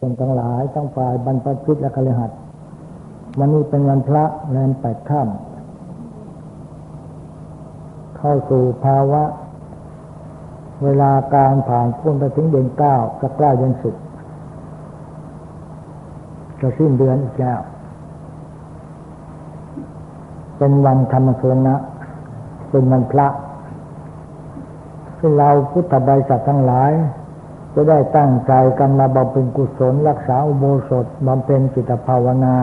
คนทั้งหลายทั้งฝ่ายบรรพชิตและคฤหัสถ์วันนี้เป็นวันพระแรมแปดค่ำเข้าสู่ภาวะ เวลาการผ่านพ้นไปถึงเดือนเก้าจะใกล้เดือนสิบจะสิ้นเดือนอีกแล้วเป็นวันธรรมสวนะเป็นวันพระที่เราพุทธบริษัททั้งหลาย จะได้ตั้งใจกันมาบำเพ็ญกุศล รักษาอุโบสถบำเพ็ญจิตภาวนา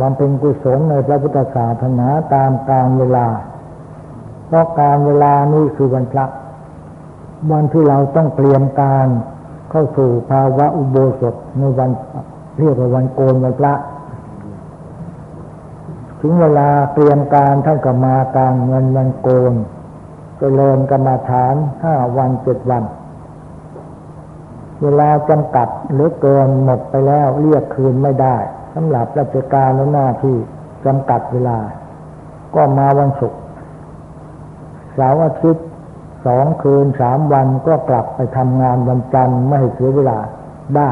บำเพ็ญกุศลในพระพุทธศาสนาตามกาลเวลา เพราะการเวลานี้คือวันพระ วันที่เราต้องเตรียมการเข้าสู่ภาวะอุโบสถในวันเรียกว่าวันโกนวันพระ ถึงเวลาเตรียมการท่านก็มาการเงินวันโกน จริญกรรมาฐานห้าวันเจ็ดวัน เวลาจำกัดหรือเกินหมดไปแล้วเรียกคืนไม่ได้สำหรับราชการและหน้าที่จำกัดเวลา ก็มาวันศุกร์เสาร์อาทิตย์สองคืนสามวันก็กลับไปทำงานวันจันทร์ไม่ให้เสียเวลาได้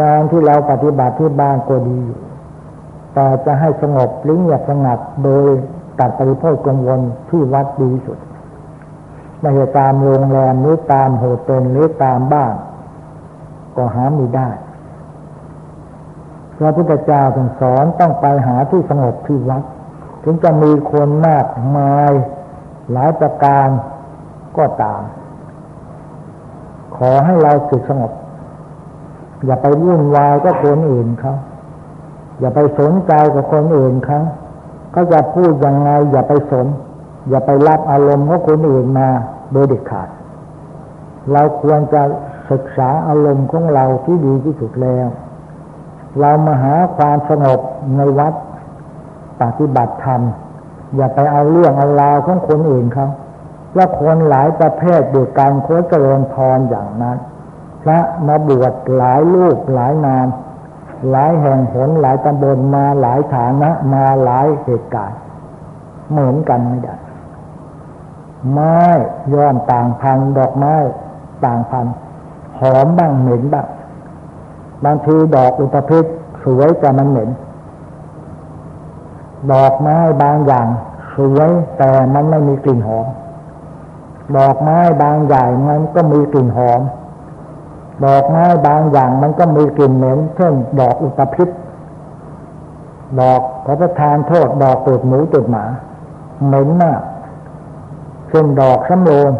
การที่เราปฏิบัติที่บ้านก็ดีอยู่แต่จะให้สงบหรือเงียบสงัดโดย ตัดปริโภคกังวลที่วัดดีสุด ไม่ใช่ตามโรงแรมหรือตามโฮเทลหรือตามบ้าน ก็หาไม่ได้พระพุทธเจ้าทรงสอนต้องไปหาที่สงบที่วัด ถึงจะมีคนมากมายหลายประการก็ตาม ขอให้เราสึกสงบ อย่าไปวุ่นวายก็คนอื่นเขาอย่าไปสนใจกับคนอื่นเขา เขาจะพูดยังไง อย่าไปสน อย่าไปรับอารมณ์ของคนอื่นมาโดยเด็ดขาด เราควรจะศึกษาอารมณ์ของเราที่ดีที่สุดแล้ว เรามาหาความสงบในวัดปฏิบัติธรรม อย่าไปเอาเรื่องเอาราวของคนอื่นเขาแล้วคนหลายประเภทดูการโคจรพรอย่างนั้น พระมาบวชหลายลูกหลายนาน หลายแห่งหนหลายตำบลมาหลายฐานะ มาหลายเหตุการณ์เหมือนกันไม่ได้ ไม้ย้อมต่างพันดอกไม้ต่างพันหอมบ้างเหม็นบ้างบางทีดอกอุตภิษสวยแต่มันเหม็น ดอกไม้บางอย่างสวยแต่มันไม่มีกลิ่นหอม ดอกไม้บางอย่างมันก็มีกลิ่นหอม ดอกไม้บางอย่างมันก็มีกลิ่นเหม็นเช่นดอกอุตภิษดอกขอประทานโทษดอกตูดหมูตูดหมาเหม็นมากเช่นดอกสำโรง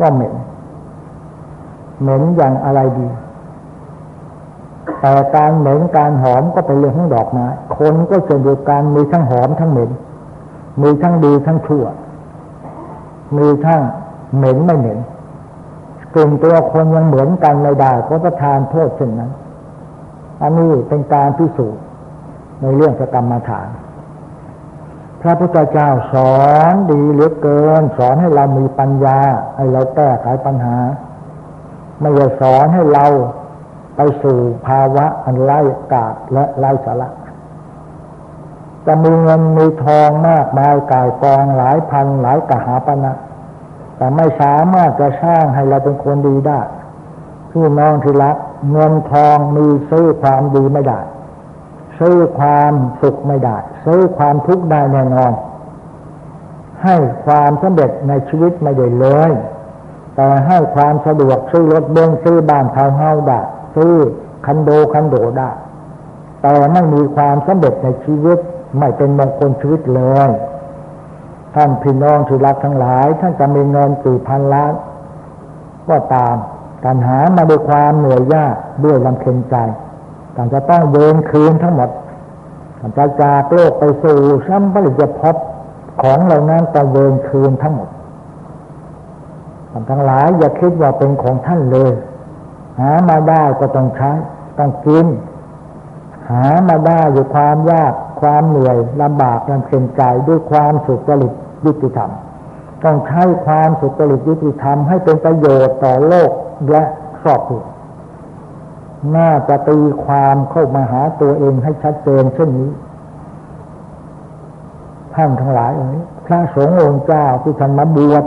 ก็เหม็น เหม็นอย่างอะไรดี แต่การเหม็นการหอมก็เป็นเรื่องของดอกไม้คนก็เช่นเดียวกันมีทั้งหอมทั้งเหม็น มีทั้งดีทั้งชั่ว มีทั้งเหม็นไม่เหม็น กลุ่มตัวคนยังเหมือนกันไม่ได้เพราะประทานโทษเช่นนั้น อันนี้เป็นการพิสูจน์ในเรื่องสกรรมฐาน พระพุทธเจ้าสอนดีเหลือเกิน สอนให้เรามีปัญญา ให้เราแก้ไขปัญหา ไม่ใช่สอนให้เราไปสู่ภาวะอันไร้กาดและไร้สาระจะมีเงินมีทองมากมายกายกองหลายพันหลายกหาปณะ แต่ไม่สามารถจะสร้างให้เราเป็นคนดีได้พี่น้องที่รักเงินทองมีซื้อความดีไม่ได้ ซื้อความสุขไม่ได้ ซื้อความทุกข์ได้แน่นอน ให้ความสำเร็จในชีวิตไม่ได้เลย แต่ให้ความสะดวกซื้อรถเบนซ์ซื้อบ้านทาวเฮาได้ซื้อคันโดคันโดได้แต่ไม่มีความสำเร็จในชีวิตไม่เป็นมงคลชีวิตเลย ท่านพี่น้องที่รักทั้งหลาย ท่านจะมีเงินสี่พันล้าน ก็ตามการหามาด้วยความเหนื่อยยากด้วยลำเค็ญใจการจะต้องเดินคืนทั้งหมดการจะจากโลกไปสู่ซ้ำผลิตภพของเหล่านั้นจะเดินคืนทั้งหมดท่านทั้งหลายอย่าคิดว่าเป็นของท่านเลย หามาได้ก็ต้องใช้ต้องกิน หามาได้อยู่ความยากความเหนื่อยลำบากลำเค็ญใจด้วยความสุขจริต ยุติธรรม ต้องใช้ความสุจริตยุติธรรมให้เป็นประโยชน์ต่อโลกและครอบครัวน่าจะตีความเข้ามาหาตัวเองให้ชัดเจนเช่นนี้ท่านทั้งหลายเอ๋ยพระสงฆ์องค์เจ้าที่ท่านมาบวช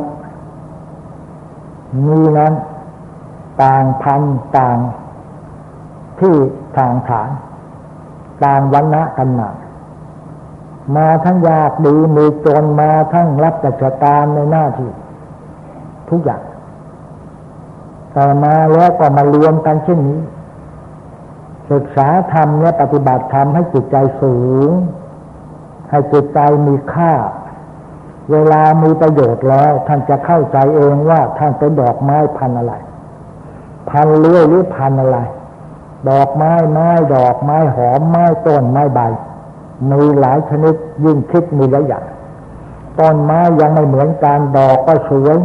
มีนั้น ต่างพันต่างที่ทางฐาน ต่างวันณะกันมา มาทั้งยากดีมีจนมาทั้งรับราชการในหน้าที่ ทุกอย่างแต่มาแล้วก็มารวมกันเช่นนี้ ศึกษาธรรมและปฏิบัติธรรมให้จิตใจสูง ให้จิตใจมีค่า เวลามีประโยชน์แล้ว ท่านจะเข้าใจเองว่าท่านเป็นดอกไม้พันอะไร พันเลื่อยหรือพันอะไร ดอกไม้ไม้ดอกไม้หอมไม้ต้นไม้ใบ มีหลายชนิดยิ่งคิดมีหลายอย่างต้นไม้ยังไม่เหมือนกันดอกก็สวย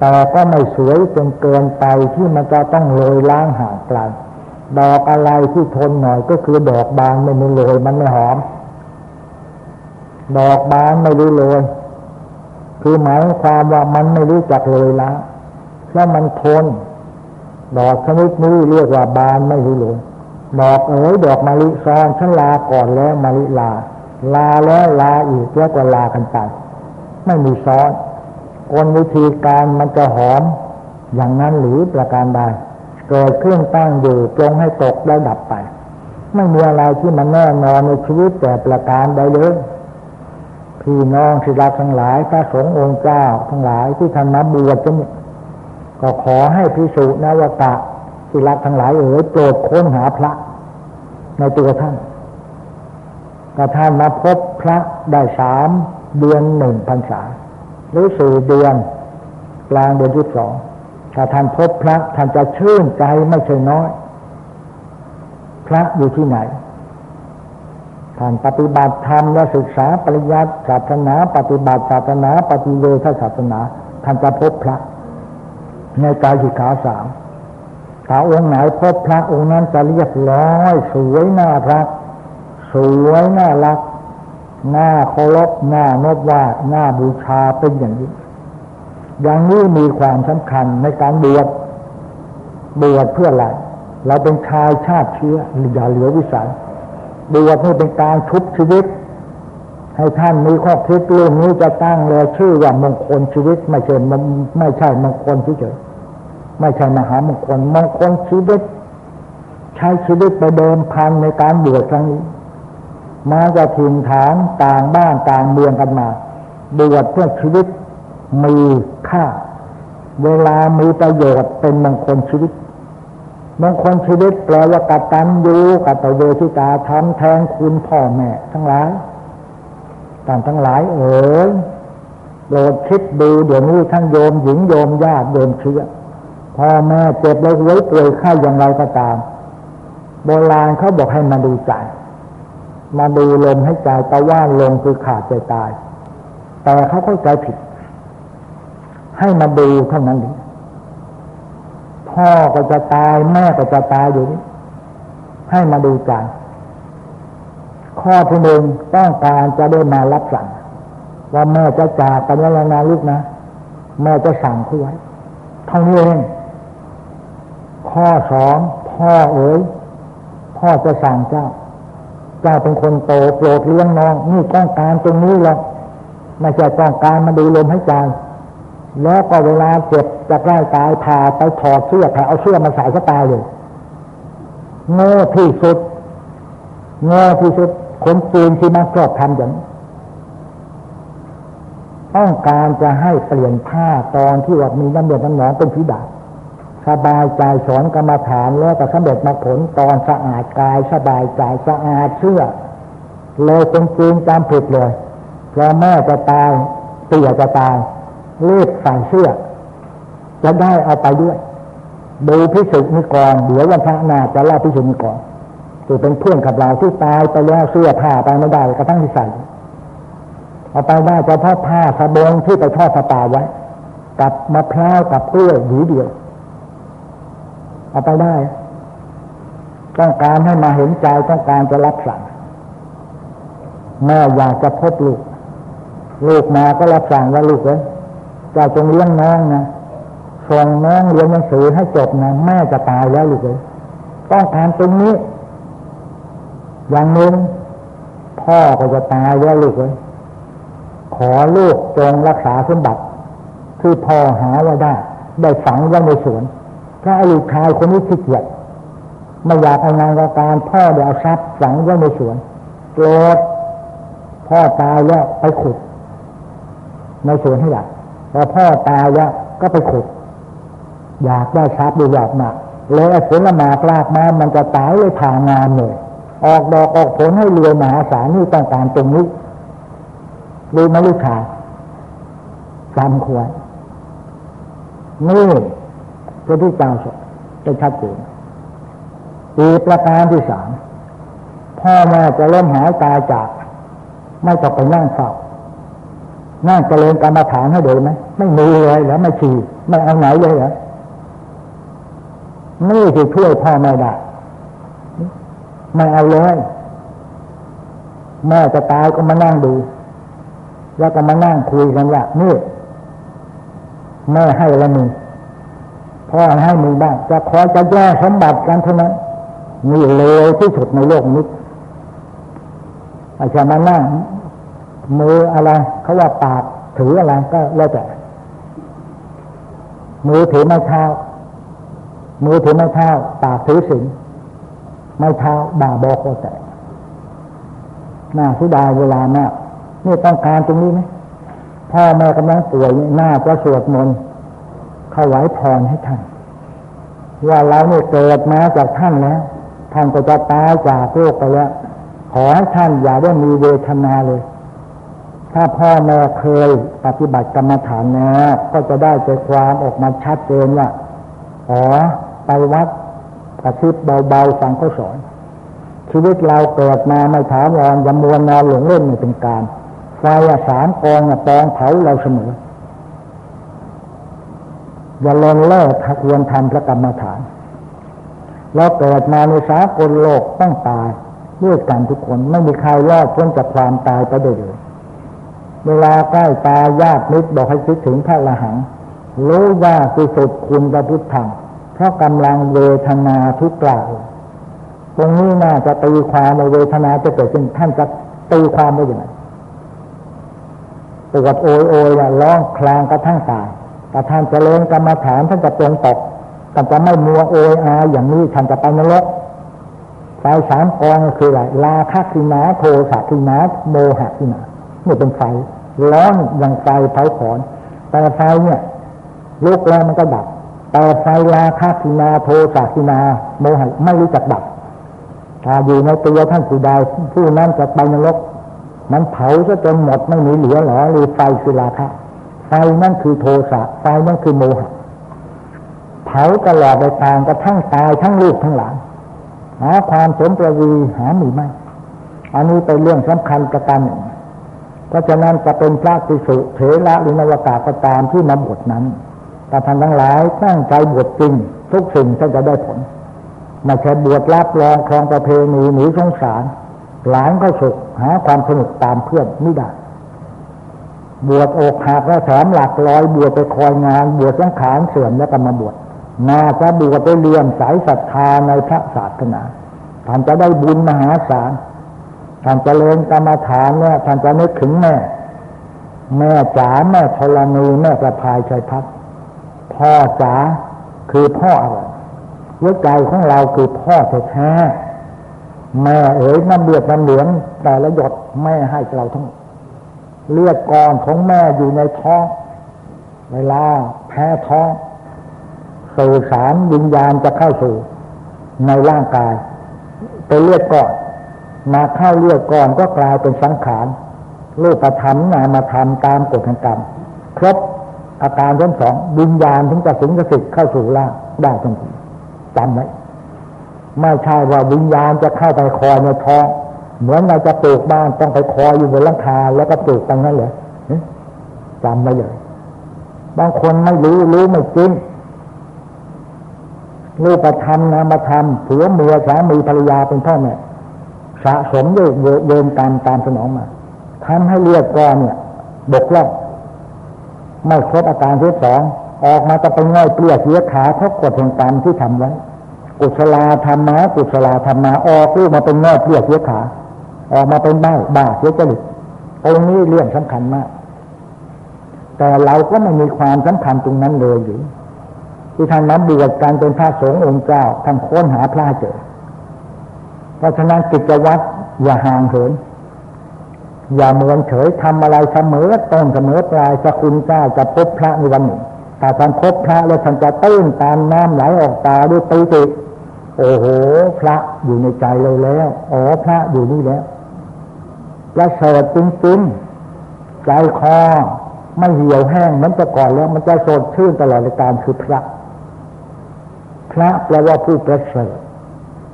แต่ก็ไม่สวยจนเกินไปที่มันจะต้องโรยล้างห่างไกลดอกอะไรที่ทนหน่อยก็คือดอกบานไม่มีโรยมันไม่หอม ดอกบานไม่รู้โรยคือหมายความว่ามันไม่รู้จักโรยล้างแล้วมันทน ดอกชนิดนี้เรียกว่าบานไม่รู้โรย ดอกเอ๋ยดอกมะลิซ้อนฉันลาก่อนแล้วมะลิลา ลาแล้วลาอีกแล้วก็ลากันไปไม่มีซ้อนคนวิธีการมันจะหอม อย่างนั้นหรือประการใดเกิดเครื่องตั้งอยู่จงให้ตกแล้วดับไป ไม่มีอะไรที่มันแน่นอนในชีวิตแต่ประการใดเลยพี่น้องศิลาทั้งหลายพระสงฆ์องค์เจ้าทั้งหลายที่ท่านมาบวชจะนี่ก็ขอให้พิสุนวตะ ศิลาทั้งหลายเอ๋ยโปรดค้นหาพระ ในตัวท่านกระท่านมาพบพระได้สามเดือนหนึ่งพรรษาหรือสี่เดือนกลางเดือนที่สองถ้าท่านพบพระท่านจะชื่นใจไม่ใช่น้อย พระอยู่ที่ไหน ท่านปฏิบัติธรรมและศึกษาปริยัติศาสนา ปฏิบัติศาสนา ปฏิเวทศาสนา ท่านจะพบพระ ในกายสิขาสาม ถ้าองค์ไหนพบพระองค์นั้นจะเรียบร้อย สวยน่ารัก สวยน่ารักหน้าเคารพหน้านบว่าหน้าบูชาเป็นอย่างนี้อย่างนี้มีความสำคัญในการบวชบวชเพื่ออะไรเราเป็นชายชาติเชื้ออย่าเหลือวิสัยบวชนี่เป็นการชุบชีวิต ให้ท่านมีข้อคิดเรื่องนี้จะตั้งเลยชื่อว่ามงคลชีวิต ไม่ใช่ไม่ใช่มงคลเฉย ไม่ใช่มหามงคลมงคลชีวิต ใช้ชีวิตไปเดิมพันในการบวชครั้งนี้ มาจากถิ่นฐานต่างบ้านต่างเมืองกันมา บวชเพื่อชีวิตมีค่า เวลามีประโยชน์เป็นมงคลชีวิตมงคลชีวิตแปลว่ากัตันยูกัตเวทิตาทำแทนคุณพ่อแม่ ทั้งหลายต่างทั้งหลายเอ๋ยโปรดคิดดูเดี๋ยวนี้ทั้งโยมหญิงโยมญาติโยมเชื้อ พ่อแม่เจ็บแล้วไว้ป่วยไข้อย่างไรก็ตาม โบราณเขาบอกให้มาดูใจ มาดูลมให้ใจตะว่านลงคือขาดใจตาย แต่เขาเข้าใจผิด ให้มาดูเท่านั้นเองพ่อก็จะตายแม่ก็จะตายอยู่นี้ให้มาดูใจข้อที่หนึ่งต้องการจะได้มารับสั่ง ว่าแม่จะจากกันแล้วนะลูกนะ แม่จะสั่งเขาไว้เท่านี้เอง ข้อสองพ่อเอ๋ยพ่อจะสั่งเจ้า เจ้าเป็นคนโตโปรดเลี้ยงน้องนี่ต้องการตรงนี้หรอกไม่ใช่ต้องการมาดูลมให้ใจแล้วก็เวลาเจ็บจะใกล้ตายพาไปถอดเสื้อผ่เอาเสื้อมาใส่ก็ตายเลยโง่ที่สุดโง่ที่สุดคนจีนที่มาชอบทำอย่างต้องการจะให้เปลี่ยนผ้าตอนที่ว่ามีน้ำเดือดน้ำหนองเป็นผีดา สบายใจสอนกรรมฐานแล้วก็สำเร็จมาผลตอนสะอาดกายสบายใจสะอาดเชื่อเลยเป็นจริงตามผิดเลยเพราะแม่จะตายเตี่ยจะตายรีบใส่เสื้อ จะได้เอาไปด้วย ดูพิสุนีก่อนเดี๋ยววันพระนาจะเล่าพิสุนีก่อนคือเป็นเพื่อนกับเราที่ตายไปแล้วเสื้อผ้าไปไม่ได้กระทั่งที่ใส่เอาไปได้จะทอดผ้าสบงที่ไปทอดสตาไว้ กับมะพร้าวกับกล้วยหวีเดียว เอาไปได้ ต้องการให้มาเห็นใจต้องการจะรับสั่งแม่อยากจะพบลูก ลูกมาก็รับสั่งว่าลูกเลยจะจงเลี้ยงน้องนะส่งน้องเรียนหนังสือให้จบนะแม่จะตายแล้วลูกเลยต้องการตรงนี้ อย่างนึงพ่อก็จะตายแล้วลูกเลยขอลูกจงรักษาสมบัติที่พ่อหาไว้ได้ ได้ฝังไว้ในสวน ถ้าไอ้ลูกชายคนนี้ขี้เกียจไม่อยากทำงานการพ่อเดี๋ยวทรัพย์ฝังไว้ในสวนโกรธพ่อตายแล้วไปขุด ในสวนให้อยากพอพ่อตายแล้วก็ไปขุด อยากได้ทรัพย์ดูอยากมาเลยผลมากลากมามันจะตายเลยผ่างานเลยออกดอกออกผลให้รวยมหาศาลนี่ต้องการตรงนี้รู้ไหมลูกชายจำควรนี่ ระพุทธเจ้าจะชัดเจนอีกประการที่สามพ่อแม่จะเริ่มหายตายจาก ไม่ต้องไปนั่งเฝ้านั่งเจริญกรรมฐานให้เดินไหมไม่มีเลยแล้วไม่ชีไม่เอาไหนเลยเหรอนี่คือช่วยพ่อแม่ได้ไม่เอาเลยแม่จะตายก็มานั่งดู แล้วก็มานั่งคุยกันว่านี่แม่ให้ละมึง พ่อให้มึงบ้างจะขอจะแย่สมบัติกันเท่านั้นนี่เลวที่สุดในโลกนี้อาจจะมานั่งมืออะไร เขาว่าปากถืออะไรก็แล้วแต่ มือถือไม้เท้า มือถือไม้เท้า ปากถือสิงไม้เท้าบ่าบอโคแต่หน้าสุดาเวลามากนี่ต้องการตรงนี้ไหมพ่อแม่กำลังป่วยหน้าจะสวดมนต์ ถวายพรให้ท่าน ว่าเราเนี่ยเกิดมาจากท่านแล้วท่านก็จะตายจากโลกไปแล้ว ขอให้ท่านอย่าได้มีเวทนาเลย ถ้าพ่อแม่เคยปฏิบัติกรรมฐานนะก็จะได้ใจความออกมาชัดเจนว่าอ๋อไปวัดกระชิบเบาๆฟังเขาสอนชีวิตเราเกิดมาไม่ถาวรยำมวนนอนหลงเล่นไม่เป็นการไฟสามกองปองเผาเราเสมอ อย่าลงเลิกควรทำพระกรรมฐานเราเกิดมาในสากลโลกต้องตายด้วยกันทุกคนไม่มีใครรอดพ้นจากความตายไปได้เลยเวลาใกล้ตายญาติมิตรบอกให้คิดถึงพระละหังรู้ว่าคือสุดคุณพระพุทธังเพราะกำลังเวทนาทุกกล่าวตรงนี้น่าจะตีความในเวทนาจะเกิดขึ้นท่านจะตีความได้ย่างไรปวดโอยโอยร้องคลางกระทั่งตาย แต่ท่านจะเลนกรรมฐานท่านจะตรงตกท่านจะไม่มัวโอยอาอย่างนี้ท่านจะไปนรกไฟสามกองคืออะไรลาคะคือนาโทสะคือนาโมหะคือนานี่เป็นไฟร้อนอย่างไฟเผาขอนแต่ไฟเนี่ยลุกแล้วมันก็ดับ แต่ไฟลาคะคือนาโทสะคือนาโมหะไม่รู้จักดับถ้าอยู่ในตัวท่านผู้ใดผู้นั้นจะไปนรก มันเผาซะจนหมดไม่มีเหลือหรอหรือไฟคือราคะ ไฟนั่นคือโทสะไฟนั่นคือโมหะเผาตลอดไปทางกระทั่งตายทั้งลูกทั้งหลานหาความสมประวีหาหมีไม่อันนี้เป็นเรื่องสำคัญประการหนึ่งเพราะฉะนั้นจะเป็นพระภิกษุเถระหรือนวากาก็ตามที่มาบวชนั้นแต่ท่านทั้งหลายตั้งใจบวชจริง ทุกสิ่งท่านจะได้ผลไม่ใช่บวชรับรองครองประเพณีหนีสงสาร หลานก็สุขหาความสนุกตามเพื่อนไม่ได้ บวชอกหักแล้วแถมหลักร้อยบวชไปคอยงาน บวชสังขารเสื่อมแล้วก็มาบวชนาจะบวชไปเรียนสายศรัทธาในพระศาสนาท่านจะได้บุญมหาศาลท่านจะเริญกรรมฐานเนี่ยท่านจะนึกถึงแม่ แม่จ๋าแม่ธรณีแม่ประภายชัยพัฒพ่อจ๋าคือพ่ออะไรหัวใจของเราคือพ่อแท้แม่เอ๋ยน้ำเลือดน้ำเหลืองแต่ละหยดแม่ให้เราทั้ง เลือดก่อนของแม่อยู่ในท้อง เวลาแพ้ท้องสื่อสารวิญญาณจะเข้าสู่ ในร่างกายเป็นเลือดก่อนมาเข้าเลือดก่อนก็กลายเป็นสังขารรูปธรรมนามธรรมตามกฎแห่งกรรมครบอาการทั้งสองวิญญาณถึงจะสิงกสิทธิ์เข้าสู่ร่างได้ทันทีจำไว้ไม่ใช่ว่าวิญญาณจะเข้าไปคอยในท้อง เหมือนเราจะปลูกบ้านต้องไปคอยอยู่บนหลังคาแล้วก็ปลูกตรงนั้นเลยจำไว้เลยบางคนไม่รู้รู้ไม่จริงรูปธรรมนามธรรมผัวเมียสามีภรรยาเป็นพ่อแม่สะสมด้วยเวรกรรมตามสนองมาทำให้เลือดก้อนเนี่ย บกล่องไม่ครบอาการที่สองออกมาจะไปง่อยเปลี่ยเสียขาเพราะกฎแห่งกรรมที่ทำไว้ กุศลาธรรมะกุศลาธรรมะออกลูกมาเป็นง่อยเปลี่ยเสียขา ออกมาเป็นบ้าบ้าเสียจริตตรงนี้เรื่องสำคัญมาก แต่เราก็ไม่มีความสำคัญตรงนั้นเลยอยู่ ที่ท่านมาบวชการเป็นพระสงฆ์องค์เจ้าทานค้นหาพระเจอ เพราะฉะนั้นกิจวัตรอย่าห่างเหิน อย่าเมือนเฉยทำอะไรเสมอต้นเสมอปลายจะคุณเจ้าจะพบพระในวันหนึ่งแต่ท่านพบพระแล้วท่านจะตื้นตามน้ำไหลออกตาด้วยตีติโอ้โห พระอยู่ในใจเราแล้ว อ๋อ พระอยู่นี่แล้ว ประเสริฐจริงๆ ใจคอไม่เหี่ยวแห้งเหมือนแต่ก่อนแล้ว มันจะสดชื่นตลอดการคือพระ พระแปลว่าผู้ประเสริฐ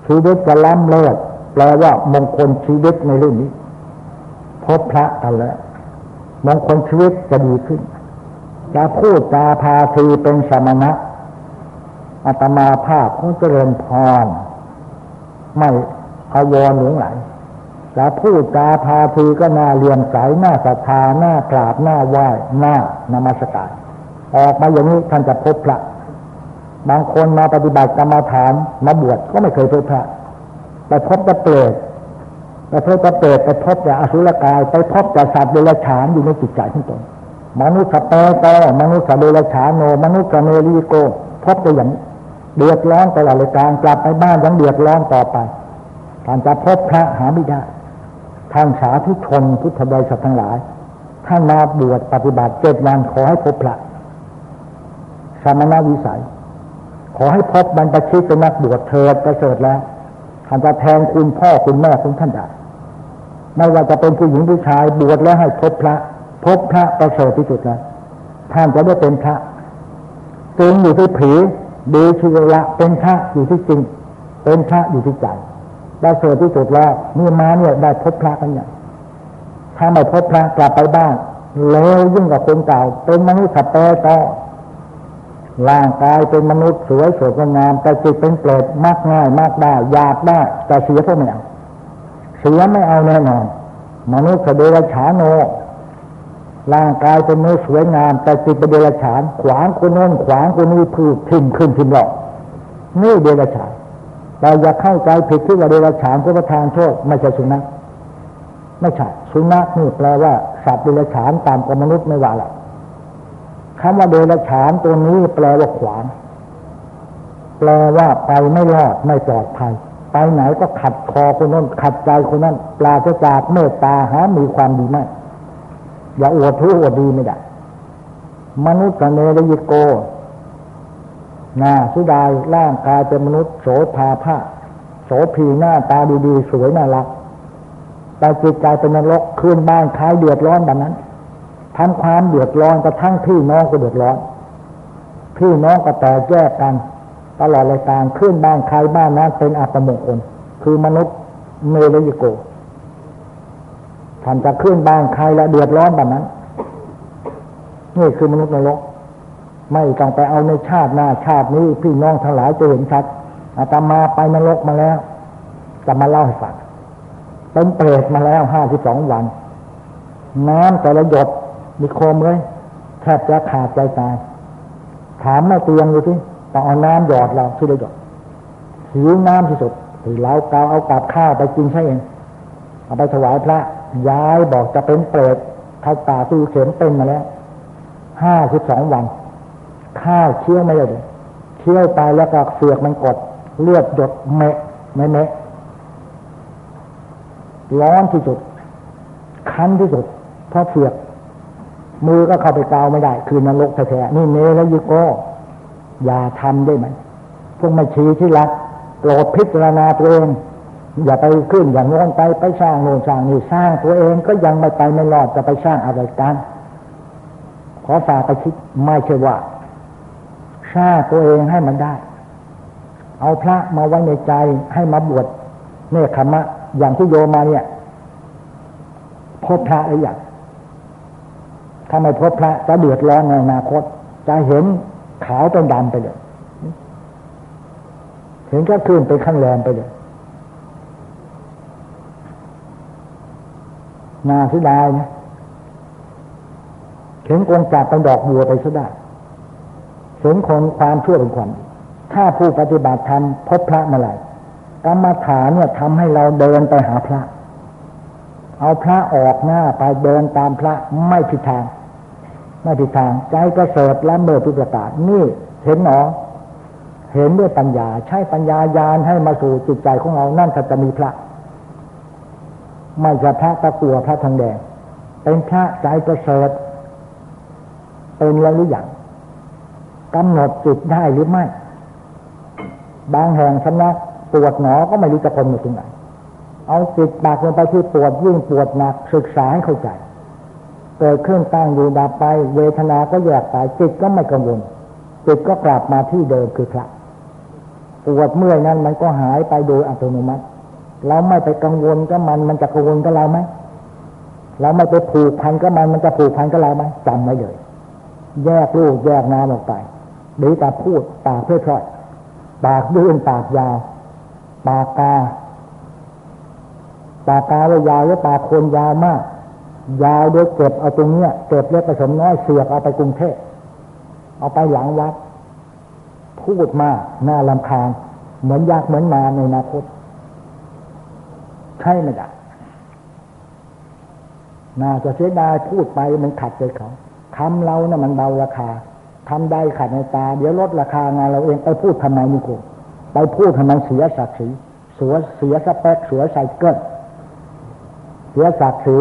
ชีวิตจะล้ำเลิศแปลว่ามงคลชีวิตในรุ่นนี้ พบพระกันแล้วมงคลชีวิตจะดีขึ้นจะพูดจาพาทีเป็นสมณะอาตมาภาพของเจริญพร ไม่อาวรหลงไหล แล้วพูดจาพาทีก็น่าเรียมใสหน้าศรัทธาหน้ากราบหน้าไหว้หน้านมัสการออกมาอย่างนี้ท่านจะพบพระ บางคนมาปฏิบัติกรรมฐานมาบวชก็ไม่เคยพบพระไปพบแต่เปรตไปพบแต่เปรตไปพบแต่อสุรกาย ไปพบแต่สัตว์เดรัจฉานอยู่ในจิตใจทั้งตนมนุษย์สเปโตมนุษย์สเดรัจฉานโน มนุษย์สเมรีโก พบแต่อย่างเดือดร้อนตลอดเลยการกลับไปบ้านยังเดือดร้อนต่อไปการจะพบพระหาไม่ได้ ท่านสาธุชนพุทธบริษัททั้งหลาย ท่านมาบวชปฏิบัติเจ็ดวันขอให้พบพระสมณวิสัย ขอให้พบบรรพชิตเป็นนักบวชเถิดประเสริฐแล้วท่านจะแทนคุณพ่อคุณแม่คุณท่านได้ไม่ว่าจะเป็นผู้หญิงผู้ชายบวชแล้วให้พบพระ พบพระประเสริฐที่สุดแล้วท่านจะได้เป็นพระจริงอยู่ที่ผีดีชีวะเป็นพระอยู่ที่จริง เป็นพระอยู่ที่ใจ ได้เสดที่สุดแล้วนี่มาเนี่ยได้พบพระกันอย่างถ้าไม่พบพระกลับไปบ้านแล้วยิ่งกว่าคนเก่า เป็นมนุษย์สัตว์ต่อร่างกายเป็นมนุษย์สวยสดงาม แต่จิตเป็นเปรตมากง่ายมากได้อยากได้แต่เสียพวกไม่เอาเสียไม่เอาแน่นอนมนุษย์เดรัจฉานโนร่างกายเป็นมนุษย์สวยงาม แต่จิตเป็นเดรัจฉาน ขวางคนโน้นขวางคนนี้พูดทิมขึ้นทิมหลอกนี่เดรัจฉาน เราอย่าเข้าใจผิดที่ว่าเดรัจฉานก็ประทานโทษไม่ใช่สุนัขไม่ใช่สุนัขนี่แปลว่าสัตว์เดรัจฉานตามกับมนุษย์ไม่ว่าละคำว่าเดรัจฉานตัวนี้แปลว่าขวางแปลว่าไปไม่รอดไม่ปลอดภัย ไปไหนก็ขัดคอคนนั้นขัดใจคนนั้นปลาจะจากเมตตาหามีความดีไหมอย่าอวดทุอวดดีไม่ได้มนุษย์เนรยิโก น้าสุดายร่างกายเป็นมนุษย์โสภาภาโสพีหน้าตาดีๆ สวยน่ารัก แต่จิตใจเป็นนรกคืนบ้านคล้ายเดือดร้อนแบบนั้นทำความเดือดร้อนกระทั่งพี่น้องก็เดือดร้อน พี่น้องก็แตกแยกกัน ตลอดรายการขึ้นบ้านใครบ้านนั้นเป็นอัปมงคล คือมนุษย์เมรยโกท่านจะขึ้นบ้านใครแล้วเดือดร้อนแบบนั้น นี่คือมนุษย์นรก ไม่ต้องไปเอาในชาติหน้าชาตินี้ พี่น้องทั้งหลายจะเห็นชัดอาตมาไปนรกมาแล้ว จะมาเล่าให้ฟังเป็นเปรตมาแล้วห้าสิบสองวัน น้ำแต่ละหยดมีโคมเลยแทบจะขาดใจตาย ถามแม่เตียงดูสิต้องเอาน้ำหยอดเราช่วยหยดหิวน้ำที่สุดถือเล้าเกาเอากับข้าวไปกินใช่เองเอาไปถวายพระย้ายบอกจะเป็นเปรตเข้าตาตู้เข็มเป็นมาแล้วห้าสิบสองวัน ข้าวเคี้ยวไม่ได้เลยเคี้ยวไปแล้วก็เสือกมันกด เลือดหยดเมะเมะเมะร้อนที่สุด คันที่สุดเพราะเสือก มือก็เข้าไปกาวไม่ได้ คือนรกแท้ๆนี่เนแล้วยุโกอย่าทำได้ไหมพวกไม่ชี้ที่รักโปรดพิจารณาตัวเองอย่าไปขึ้นอย่างโน้นไปไปสร้างโน่นสร้างนี่สร้างตัวเองก็ยังไม่ไปไม่รอดจะไปสร้างอะไรกันขอฝากไปคิดไม่ใช่ว่า สร้าตัวเองให้มันได้ เอาพระมาไว้ในใจให้มาบวชเนคขมะ อย่างที่โยมาเนี่ย พบพระอะไรอย่างถ้าไม่พบพระจะเดือดร้อนในอนาคต จะเห็นขาวเป็นดำไปเลยเห็นก็ขึ้นเป็นขั้นแรมไปเลยนาสิดายนะเห็นกงจับเป็นดอกบัวไปซะได้ เห็นคนความชั่วเป็นความถ้าผู้ปฏิบัติธรรมพบพระเมื่อไหร่กรรมฐานเนี่ยทำให้เราเดินไปหาพระ เอาพระออกหน้าไปเดินตามพระไม่ผิดทาง ไม่ผิดทาง ใจกระเสริฐและเมื่อพิจารนี่เห็นหนอ เห็นด้วยปัญญา ใช้ปัญญายานให้มาสู่จิตใจของเรานั่นจะมีพระ ไม่ใช่พระตะกัวพระทองแดง เป็นพระใจประเสริฐเป็นแล้วหรือยัง กำหนดจิตได้หรือไม่ บางแห่งสำนักปวดหนอก็ไม่รู้จะคนอยู่ตรงไหนเอาจิตปากลงไปที่ปวดยิ่งปวดหนักศึกษาให้เข้าใจเกิดขึ้นตั้งอยู่ดับไป เวทนาก็แยกไปจิตก็ไม่กังวลจิตก็กลับมาที่เดิมคือพระปวดเมื่อยนั้นมันก็หายไปโดยอัตโนมัติเราไม่ไปกังวลก็มันมันจะกังวลกับเราไหมเราไม่ไปผูกพันกับมันมันจะผูกพันกับเราไหมจำไว้เลย แยกรูปแยกนามออกไป ดีแต่พูดปากเพื่อช่อยปากดื้นปากยาวปากกา ปากกาว่ายาวหรือปากคนยาวมาก ยาวโดยเก็บเอาตรงเนี้ยเก็บเล็กผสมน้อยเสียบเอาไปกรุงเทพเอาไปหลังวัด พูดมากหน้าลำคาญ เหมือนยากเหมือนมาในอนาคตใช่ไหมล่ะน่าจะเสียดายพูดไปมันขัดใจเขาคำเรานะ่ะมันเบาราคา ทำได้ขัดในตา เดี๋ยวลดราคางานเราเองไปพูดทำไมนี่คุณไปพูดทำไมเสียศักดิ์ศรีเสียเสียสเปคเสีย cycle เสียศักดิ์ศรี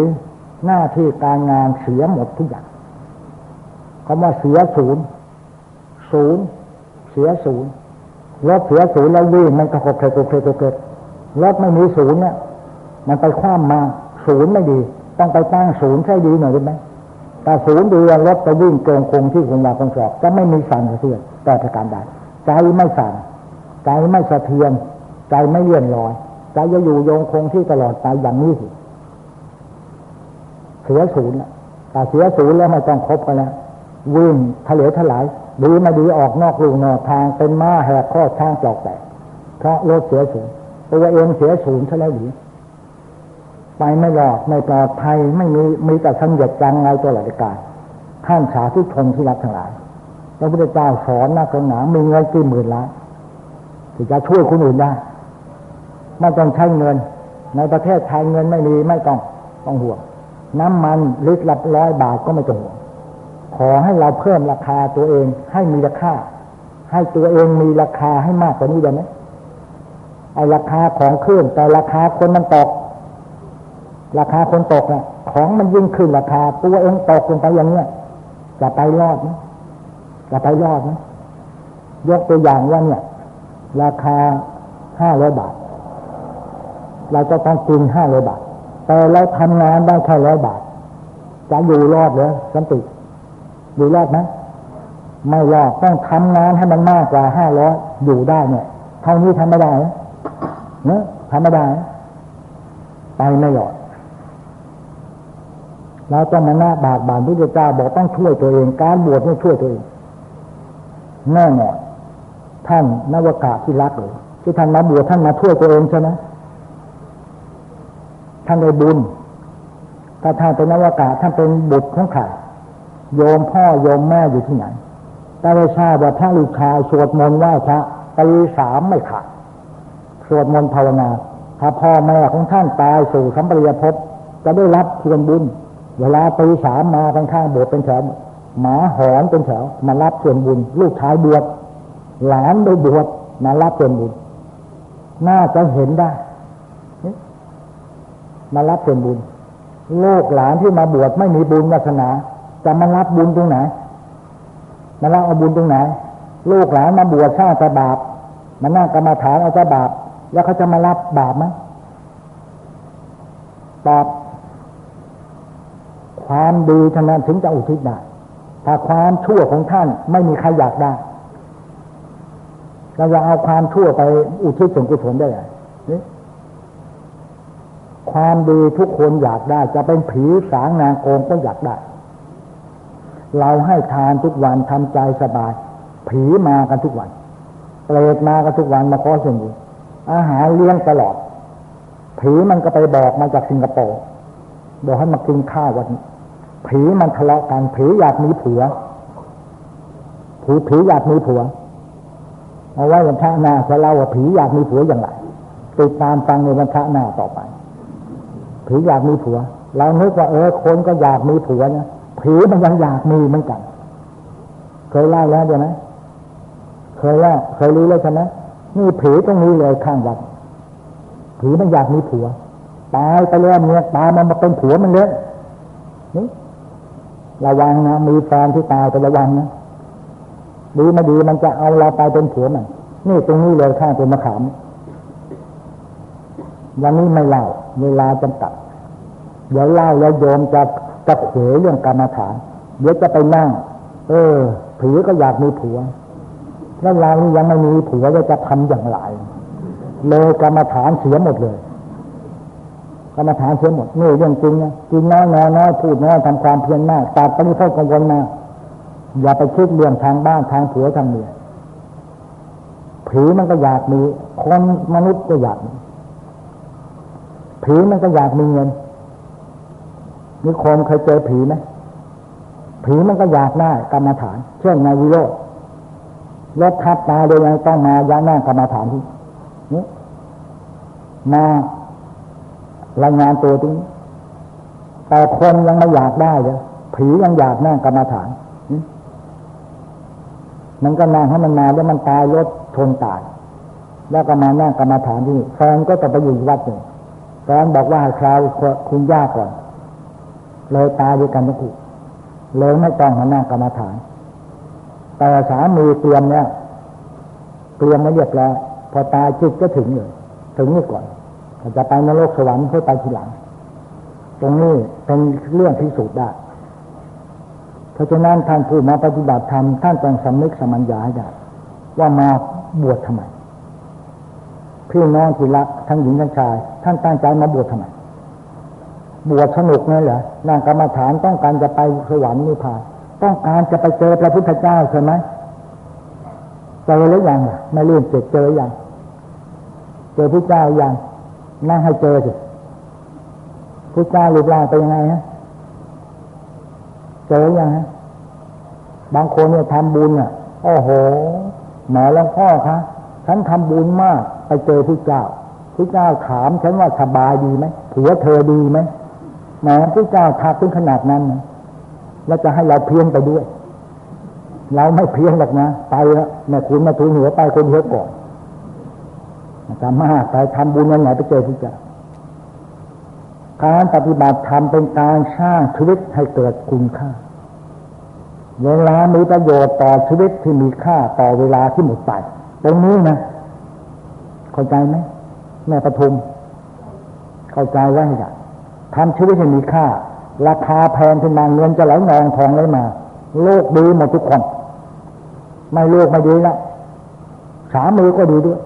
หน้าที่การงานเสียหมดทุกอย่างคำว่าเสียศูนย์ศูนย์เสียศูนย์รถเสียศูนย์แล้ววิ่งมันก็โคเคโคเคโคเครถไม่มีศูนย์เนี่ยมันไปคว่ำมาศูนย์ไม่ดี ต้องไปตั้งศูนย์ใช่ดีหน่อยได้ไหม แต่ศูนย์ดีรถจะวิ่งเกินคงที่คงวาคงสอบจะไม่มีสั่นสะเทือนแต่ประการใดใจไม่สั่นใจไม่สะเทือน ใจไม่เลื่อนลอยใจจะอยู่โยงคงที่ตลอดไปอย่างนี้สิเสียศูนย์แต่เสียศูนย์แล้วไม่ต้องคบกันแล้ววิ่งทะเลถลายดีไม่ดีออกนอกลูกนอกทางเป็นม้าแหกข้อช่างจอกแตกเพราะรถเสียศูนย์ตัวเองเสียศูนย์ซะแล้วหรือ ไปไม่รอดไม่ปลอดภัยไม่มีมีแต่สัญญาจังไงตัวหลักการท่านสาธุชนที่รักทั้งหลายพระพุทธเจ้าสอนนักหนามีเงินกี่หมื่นล้านที่จะช่วยคนอื่นได้ไม่ต้องใช้เงิน ในประเทศไทยเงินไม่มีไม่ต้องต้องห่วง น้ำมันลิตรละร้อยบาทก็ไม่ต้องห่วงขอให้เราเพิ่มราคาตัวเองให้มีราคา ให้ตัวเองมีราคาให้มากกว่านี้ได้ไหมไอราคาของเครื่องแต่ราคาคนมันตก ราคาคนตกเนี่ยของมันยิ่งขึ้นราคา ตัวเองตกลงไปอย่างเนี้ยจะไปรอดไหมจะไปรอดไหมยกตัวอย่างว่าเนี่ย ราคาห้าร้อยบาท เราจะต้องกินห้าร้อยบาท แต่เราทำงานได้แค่ร้อยบาท จะอยู่รอดเหรอสันติอยู่รอดไหมไม่รอดต้องทำงานให้มันมากกว่าห้าร้อยอยู่ได้เนี่ยเท่านี้ทำไม่ได้เนอะทำไม่ได้ไปไม่รอด เราต้องมาหน้าบากบานพระเจ้าบอกต้องช่วยตัวเอง การบวชไม่ช่วยตัวเองแน่แนอนท่านนวกาที่รักเลยที่ท่านมาบวชท่านมาช่วยตัวเองใช่ไหมท่านได้บุญถ้าท่านเป็นนวกาท่านเป็นบุตรของข้าโยมพ่อโยมแม่อยู่ที่ไหนแต่ไม่ทราบว่าพระลูกชายสวดมนต์ไหว้พระตีสามไม่ขาดสวดมนต์ภาวนา ถ้าพ่อแม่ของท่านตายสู่สัมปริยภพจะได้รับส่วนบุญ เวลาตีสามมาข้างๆโบสถ์เป็นแถวหมาหอนเป็นแถวมารับส่วนบุญ ลูกชายบวชหลานได้บวชมารับส่วนบุญ น่าจะเห็นได้ มารับส่วนบุญลูกหลานที่มาบวชไม่มีบุญวาสนา จะมารับบุญตรงไหนมารับเอาบุญตรงไหนลูกหลานมาบวชชาติบาปมานั่งกรรมาฐานเอาจะบาป แล้วเขาจะมารับบาปไหมตอบ ความดีท่านั้นถึงจะอุทิศได้ ถ้าความชั่วของท่านไม่มีใครอยากได้เราจะเอาความชั่วไปอุทิศส่วนกุศลได้ไงความดีทุกคนอยากได้ จะเป็นผีสางนางโกงก็อยากได้ เราให้ทานทุกวันทำใจสบาย ผีมากันทุกวัน เปรตมากันทุกวันมาขอส่วนบุญอาหารเลี้ยงตลอด ผีมันก็ไปบอกมาจากสิงคโปร์บอกให้มากินข้าววัน ผีมันทะเลาะกันผีอยากมีผัวผีผีอยากมีผัวเอาไว้วันพระหน้าจะเล่าว่าผีอยากมีผัวอย่างไรติดตามฟังในวันพระหน้าต่อไป ผีอยากมีผัวเรานึกว่าเออคนก็อยากมีผัวนะผีมันยังอยากมีเหมือนกัน เคยเล่าแล้วใช่ไหมเคเคยแล้วเคยรู้แล้วใช่ไหมนี่ผีตรงนี้เลยข้างวัดผีมันอยากมีผัวตายไปแล้วเนี่ยตายมันมาเป็นผัวมันเลยนี่ ระวังนะมีแฟนที่ตายไประวังนะดีไม่ดีมันจะเอาเราไปเป็นผัวมันนี่ตรงนี้เลยข้างเป็นมะขามวันนี้ไม่เล่าเวลาจำกัดเดี๋ยวเล่าแล้วโยมจะจะเขวเรื่องกรรมฐาน เดี๋ยวจะไปนั่ง เออผีก็อยากมีผัว แล้วเรานี่ยังไม่มีผัวจะทำอย่างไรเลยกรรมฐานเสียหมดเลย กรรมฐานเสียหมดนี่เรื่องจริงนะกินน้อยนอนน้อยพูดน้อยทำความเพียรมากตัดปณิพนธ์กังวลมาอย่าไปคิดเรื่องทางบ้านทางผัวทางเมียผีมันก็อยากมี คนมนุษย์ก็อยากมีผีมันก็อยากมีเงินมีคนเคยเจอผีไหมผีมันก็อยากได้ากรรมฐาน เช่นนายวิโรจน์รถทับตาเลยยังต้องมาย้าหน้ากรรมฐานที่นี่มา รายงานตัวตรงนี้แต่คนยังไม่อยากได้เลยผียังอยากนั่งกรรมฐานมันก็นั่งให้มันมาแล้วมันตายรถชนตายแล้วก็มานั่งกรรมฐานที่แฟนก็จะไปอยู่วัดหนึ่งแฟนบอกว่าคราวคุณย่าก่อน เลยตายด้วยกันทั้งคู่เลยไม่ต้องมานั่งกรรมฐาน แต่สามีเตรียมเนี่ยเตรียมมาเรียบร้อยพอตายจิตก็ถึงเลยถึงนี่ก่อน จะไปนรกสวรรค์ค่อยไปทีหลัง ตรงนี้เป็นเรื่องพิสูจน์ได้ เพราะฉะนั้นท่านผู้มาปฏิบัติธรรมท่านต้องสำนึกสมัญญาให้ได้ว่ามาบวชทำไมพี่น้องที่รักทั้งหญิงทั้งชาย ท่านตั้งใจมาบวชทำไมบวชสนุกนี่เหรอนั่งกรรมฐานต้องการจะไปสวรรค์นิพพาน ต้องการจะไปเจอพระพุทธเจ้าใช่ไหมเจอหรือยังไม่เลื่อนเจอเจอยังเจอพระเจ้ายัง นั่งให้เจอสิพระเจ้าหลุดลางไปยังไงฮะเจอยังฮะบางคนเนี่ยทำบุญอะโอ้โหหมอหลวงพ่อคะฉันทำบุญมาก ไปเจอพระเจ้าพระเจ้าถามฉันว่าสบายดีไหมผัวเธอดีไหมแหมพระเจ้าทักถึงขนาดนั้นนะแล้วจะให้เราเพี้ยนไปด้วย เราไม่เพี้ยนหรอกนะ ไปแล้วแม่คุณมาทูลหัวไปคนเดียวก่อน จะมากไปทำบุญวันไหนไปเจอพระเจ้าการปฏิบัติธรรมเป็นการสร้างชีวิตให้เกิดคุณค่า เวลามีประโยชน์ต่อชีวิตที่มีค่าต่อเวลาที่หมดไปตรงนี้นะเข้าใจไหมแม่ประทุม เข้าใจไว้ให้ได้ทำชีวิตให้มีค่า ราคาแพงขึ้นมาเงินจะไหลนองทองไหลมา โลกดีหมดทุกคน ไม่โลกไม่ดีละสามีก็ดีด้วย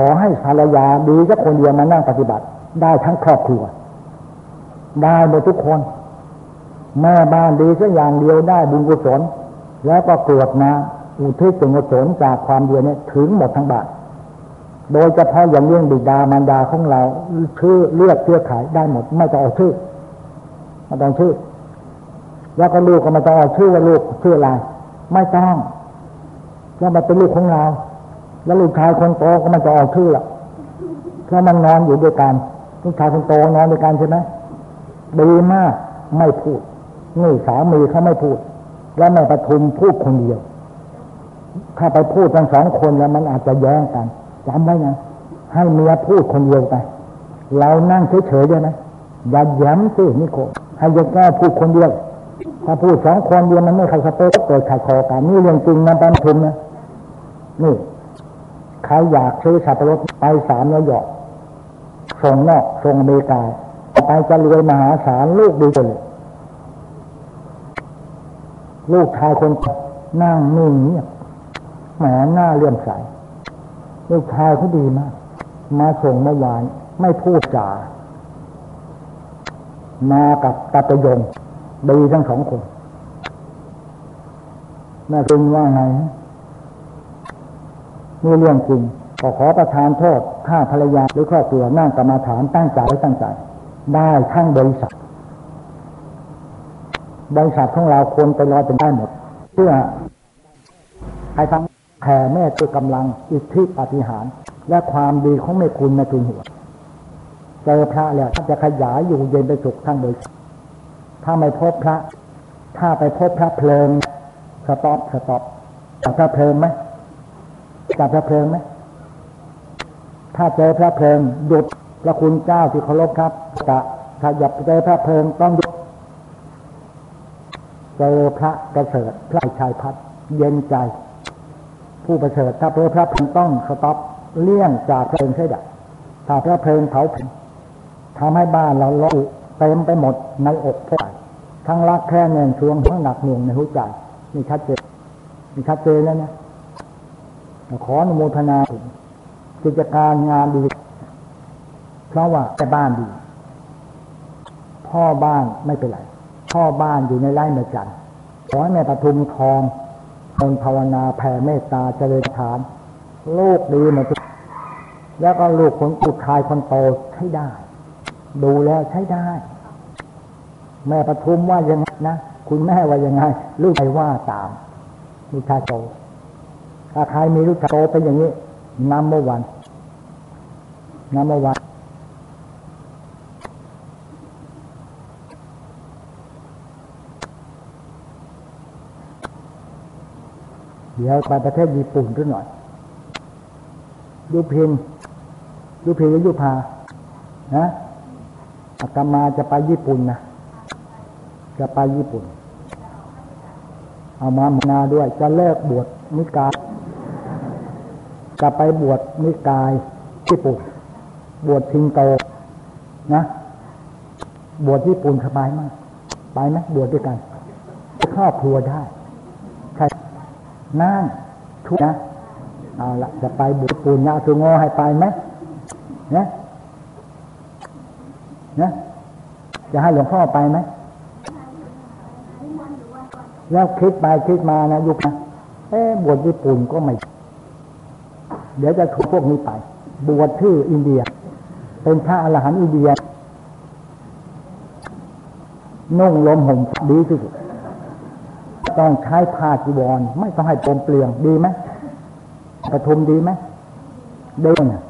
ขอให้ภรรยาดีสักคนเดียวมานั่งปฏิบัติ ได้ทั้งครอบครัว ได้หมดทุกคน แม่บ้านดีสักอย่างเดียวได้บุญกุศล แล้วก็กรวดนะอุทิศส่วนกุศลจากความเดียวนี้ถึงหมดทั้งบ้านโดยเฉพาะอย่างเรื่องบิดามารดาของเราชื่อเลือกเชื่อขายได้หมด ไม่ต้องเอาชื่อไม่ต้องชื่อ แล้วก็ลูกก็ไม่ต้องเอาชื่อว่าลูกชื่ออะไรไม่ต้องแล้วมันเป็นลูกของเรา แล้วลูกชายคนโตก็ไม่ต้ออาชื่อละเพราะมันนอนอยู่ด้วยกันลูกชายคนโตนอนด้วยกันใช่ไหมดีมากไม่พูดนี่สามีเขาไม่พูด แล้วแม่ประทุมพูดคนเดียว ถ้าไปพูดทั้งสองคนแล้วมันอาจจะแย้งกันจำไว้นะให้เมียพูดคนเดียวไปเรานั่งเฉยๆด้วยนะอย่าย้ำสินิโคให้ยกแก้พูดคนเดียวถ้าพูดสองคนเดียวมันไม่เข้าสเปคเกิดขัดคอกันนี่เรื่องจริงนะแป๊มทุนนะนี่ ใครอยากซื้อสับปะรดไปสามแล้วหยอกส่งนอกส่งอเมริกาไปจะรวยมหาศาลลูกดีเลยลูกชายคนนั่งนิ่งเงียบแหมหน้าเลื่อมใสลูกชายเขาดีมาก มาส่งเมื่อวาน ไม่พูดจามากับตาประยงดีทั้งสองคนแม่เป็นว่าไง นี่เรื่องจริงขอขอประทานโทษ ถ้าภรรยาหรือครอบครัวนั่งกรรมาฐานตั้งใจตั้งใจ ได้ทั้งบริษัท บริษัทของเราควรไปรอเป็นได้หมดเพื่อใครฟังแผ่แม่ตัวกำลังอิทธิปฏิหาร และความดีของแม่คุณในทุนหัวเจอพระแล้วจะขยายอยู่เย็นไปสุขทั้งโดยถ้าไม่พบพระ ถ้าไปพบพระเพลิงสต็อปสต็อปพระเพลิงไหม จับพระเพลิงไหมถ้าเจอพระเพลิงหยุดพระคุณเจ้าที่เคารพครับกะถ้าหยับเจอพระเพลิงต้องหยุดเจอพระกระเสริฐพระชายพัดเย็นใจ ผู้ประเสริฐถ้าเจอพระเพลิงต้องสต็อปเลี่ยงจากเพลิงใช่ไหมถ้าพระเพลิงเผาผิงทำให้บ้านเราล้เต็มไปหมดในอกพวกทั้งรักแค่เน่นช่วงทั้งหนักหน่วงในหัวใจนี่ชัดเจนนี่ชัดเจนแล้วนะ ขออนุโมทนากิจการงานดี เพราะว่าแต่บ้านดี พ่อบ้านไม่เป็นไรพ่อบ้านอยู่ในไร่เมจันขอให้แม่ปทุมทองคนภาวนาแผ่เมตตาเจริญฐานลูกดีมาทุกแล้วก็ลูกคนกุดชายคนโตใช้ได้ ดูแล้วใช้ได้ แม่ปทุมว่ายังไงนะ คุณแม่ว่ายังไง ลูกชายว่าตามลูกชายโต ถ้าใครมีลูกชายโตเป็นอย่างนี้น้ำเมื่อวันน้ำเมื่อวันเดี๋ยวไปประเทศญี่ปุ่นด้วยหน่อยยุพินยุพินหรือยุพานะอาตมาจะไปญี่ปุ่นนะจะไปญี่ปุ่น เอามาหมนาด้วย จะเลิกบวชนิกาย จะไปบวชนิกายญี่ปุ่น บวชทิงโตนะ บวชญี่ปุ่นสบายมาก ไปไหมบวชด้วยกันครอบครัวได้ ใช่นั่นทุกนะ เอาละจะไปบวชปูนยาสุงอให้ไปไหมเนี่ยเนี่ยจะให้หลวงพ่อไปไหม แล้วคิดไปคิดมานะยุคนะเอ๊บวชญี่ปุ่นก็ไม่ เดี๋ยวจะถูกพวกนี้ไป บวชที่อินเดีย เป็นพระอรหันต์อินเดีย นุ่งลมห่มดีที่สุด ต้องใช้ผ้าจีวร ไม่ต้องให้ปมเปลี่ยงดีไหมปทุมดีไหมดีเนี่ย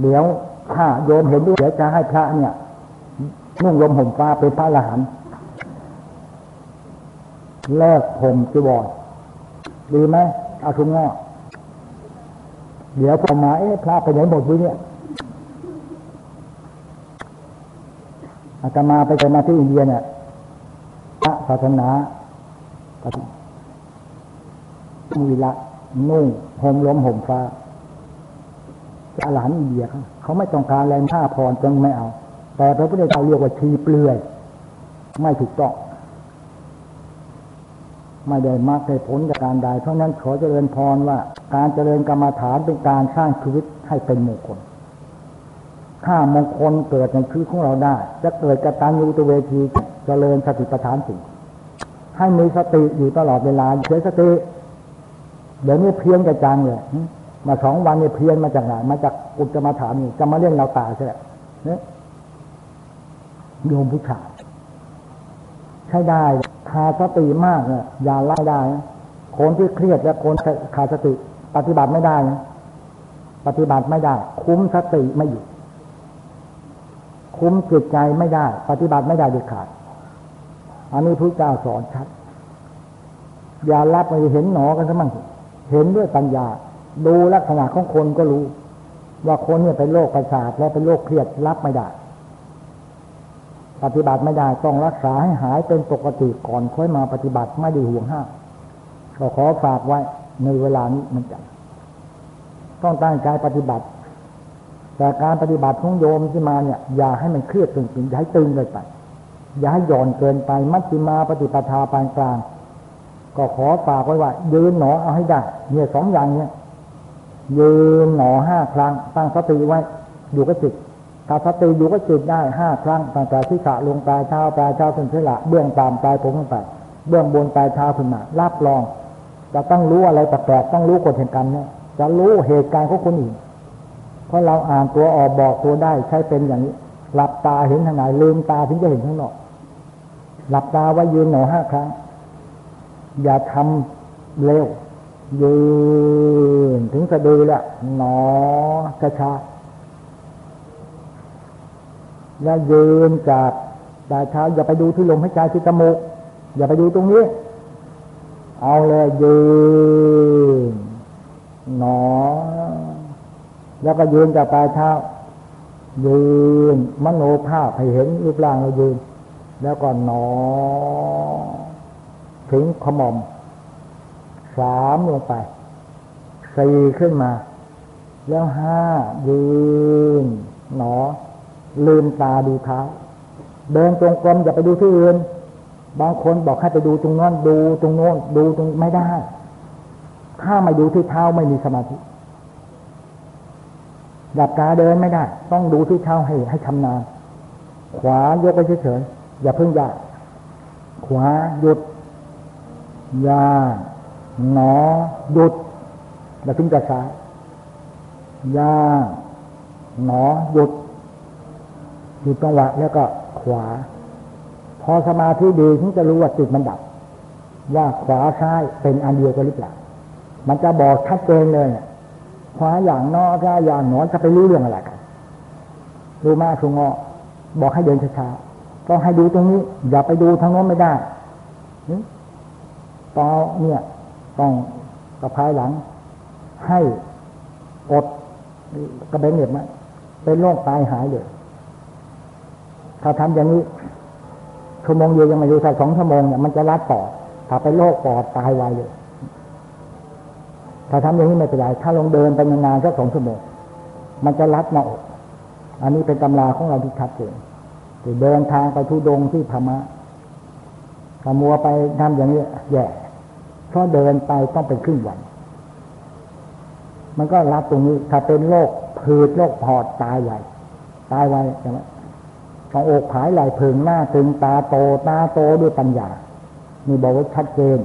เดี๋ยวถ้าโยมเห็นด้วยเดี๋ยวจะให้พระเนี่ยนุ่งลมห่มฟ้าเป็นพระอรหันต์เลิกห่มจีวร ดีไหมเอาทุงงอเดี๋ยวพอมาเอ๊ะพระไปไหนหมดวิเนี่ยอาตมาไปเจอมาที่อินเดียเนี่ยพระศาสนาปฏิมีละนุ่งห่มล้มห่มฟ้าจะหลานอินเดียเขาเขาไม่ต้องการแรงผ้าพรจนไม่เอา แต่พระพุทธเจ้าเรียกว่าชีเปลือย ไม่ถูกต้อง ไม่ได้มากได้ผลจากการใด เพราะนั้นขอเจริญพรว่า การเจริญกรรมฐานเป็นการสร้างชีวิตให้เป็นมงคล ถ้ามงคลเกิดในชีวิตของเราได้ จะเกิดกระตันยูตเวทีเจริญสติปัฏฐานสิ่งให้มีสติอยู่ตลอดเวลาเฉยสติ เดี๋ยวนี้เพี้ยนกระจังเลยมาสองวันเนี่ยเพี้ยนมาจากไหนมาจากอุจมาฐานนี่จะมาเล่นเราตาใช่ไหมเนี่ยโยมผู้ชายใช้ได้ ขาดสติมากเนี่ยอย่าไล่ได้คนที่เครียดและคนขาดสติ ปฏิบัติไม่ได้นะปฏิบัติไม่ได้ คุ้มสติไม่อยู่ คุ้มจิตใจไม่ได้ ปฏิบัติไม่ได้เด็ดขาด อันนี้พระเจ้าสอนชัด อย่ารับไปเห็นหนอกันซะมั่งเห็นด้วยปัญญา ดูลักษณะของคนก็รู้ ว่าคนเนี่ยเป็นโรคประสาทและเป็นโรคเครียดรับไม่ได้ ปฏิบัติไม่ได้ต้องรักษาให้หายเป็นปกติก่อนค่อยมาปฏิบัติไม่ได้ห่วงห้ามก็ขอฝากไว้ในเวลานี้มันจะต้องตั้งใจปฏิบัติแต่การปฏิบัติของโยมที่มาเนี่ย อย่าให้มันเครียดตึงๆอย่าให้ตึงเลยไป อย่าให้หย่อนเกินไปมัชฌิมาปฏิปทาปานกลาง ก็ขอฝากไว้ว่ายืนหนอเอาให้ได้เนี่ยสองอย่างเนี่ยยืนหนอห้าครั้งตั้งสติไว้อยู่กับจิต ถ้าสติอยู่ก็จิตได้ห้าครั้งตั้งแต่ที่ขาลงปลายเท้าปลายเท้าขึ้นเทละเบื้องตามปลายผมขึ้นไปเบื้องบนปลายเท้าขึ้นมารับรองจะต้องรู้อะไรแปลกๆต้องรู้กฎแห่งกรรมเนี่ยจะรู้เหตุการณ์ของคนอื่นเพราะเราอ่านตัวออกบอกตัวได้ใช้เป็นอย่างนี้หลับตาเห็นทางไหนลืมตาถึงจะเห็นข้างนอกหลับตาไว้ยืนหนอห้าครั้ง อย่าทำเร็วยืนถึงสะดือแล้วหนอช้า แล้วยืนจากปลายเท้า อย่าไปดูที่ลมหายใจที่จมูก อย่าไปดูตรงนี้ เอาเลยยืนหนอ แล้วก็ยืนจากปลายเท้า ยืนมโนภาพให้เห็นรูปร่างเรายืน แล้วก็หนอ ถึงขมอมสามลงไปสี่ขึ้นมา แล้วห้ายืน หนอ ลืมตาดูเท้า เดินตรงกลมอย่าไปดูที่อื่น บางคนบอกให้ไปดูตรงนั้นดูตรงโน้นดูตรงไม่ได้ ถ้าไม่ดูที่เท้าไม่มีสมาธิหลับตาเดินไม่ได้ ต้องดูที่เท้าให้ให้ชำนาญขวายกไปเฉยๆอย่าเพิ่งยาขวาหยุดยาหนอหยุดแล้วถึงจะซ้ายยาหนอหยุด หยุดจังหวะแล้วก็ขวา พอสมาธิดีถึงจะรู้ว่าจิตมันดับ ว่าขวาซ้ายเป็นอันเดียวกันหรือเปล่ามันจะบอกชัดเจนเลยขวาอย่างนอซ้ายอย่างหนอจะไปรู้เรื่องอะไรกันรู้มากสุงอบอกให้เดินช้าๆต้องให้ดูตรงนี้ อย่าไปดูทางโน้นไม่ได้ต่อเนี่ยต้องกระพายหลัง ให้อดกระเบนเหน็บมาเป็นโรคตายหายเลย ถ้าทำอย่างนี้ชั่วโมงเดียวยังไม่รู้ถ้าสองชั่วโมงเนี่ยมันจะรัดปอดถ้าเป็นโรคปอดตายไวเลยถ้าทำอย่างนี้ไม่เป็นไรถ้าลงเดินไปนานๆสักสองชั่วโมง มันจะรัดหน้าอกอันนี้เป็นตำราของเราที่ชัดเจนเดินทางไปทุดงที่พม่าขมัวไปทำอย่างนี้แย่เพราะเดินไปต้องเป็นครึ่งวัน มันก็รับตรงนี้ ถ้าเป็นโรคผืดโรคพอดตายไวตายไวใช่ไหม ต้องอกผายไหลพึงหน้าตึงตาโตตาโตด้วยปัญญา นี่บอกว่าชัดเจน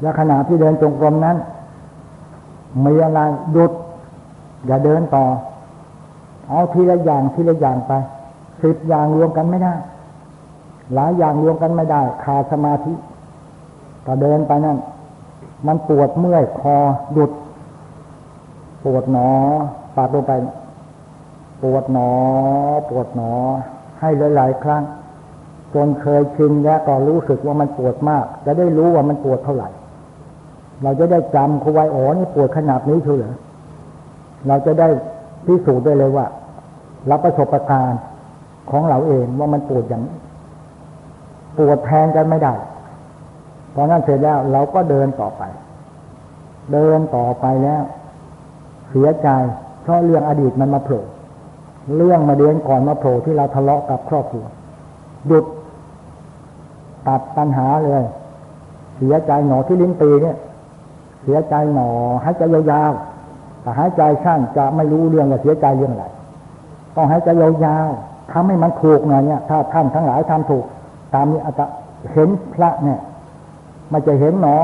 และขณะที่เดินจงกรมนั้นมีอะไรหยุด อย่าเดินต่อ เอาทีละอย่างทีละอย่างไปสิบอย่างรวมกันไม่ได้ หลายอย่างรวมกันไม่ได้ขาดสมาธิก็เดินไปนั่น มันปวดเมื่อยคอหยุด ปวดหนอปาดลงไป ปวดหนอ ปวดหนอ ให้หลายๆครั้งจนเคยชินแล้วก็รู้สึกว่ามันปวดมาก จะได้รู้ว่ามันปวดเท่าไหร่ เราจะได้จำคุไวอ๋อนี่ปวดขนาดนี้เชียวเหรอเราจะได้พิสูจน์ได้เลยว่ารับประสบการณ์ของเราเองว่ามันปวดอย่าง ปวดแทนกันไม่ได้ตอนั้นเสร็จแล้วเราก็เดินต่อไป เดินต่อไปแล้ว เสียใจเพราะเรื่องอดีตมันมาโผล่ เรื่องมาเดือนก่อนมาโผล่ที่เราทะเลาะกับครอบครัวหยุดตัดปัญหาเลย เสียใจหนอที่ลิ้นปีเนี่ย เสียใจหนอหายใจยาวๆแต่หายใจสั้นจะไม่รู้เรื่องว่าเสียใจเรื่องอะไรต้องหายใจยาวๆทำให้มันถูกหน่อยเนี่ยถ้าท่านทั้งหลายทำถูก ตามนี้อาจจะเห็นพระเนี่ย มันจะเห็นหนอ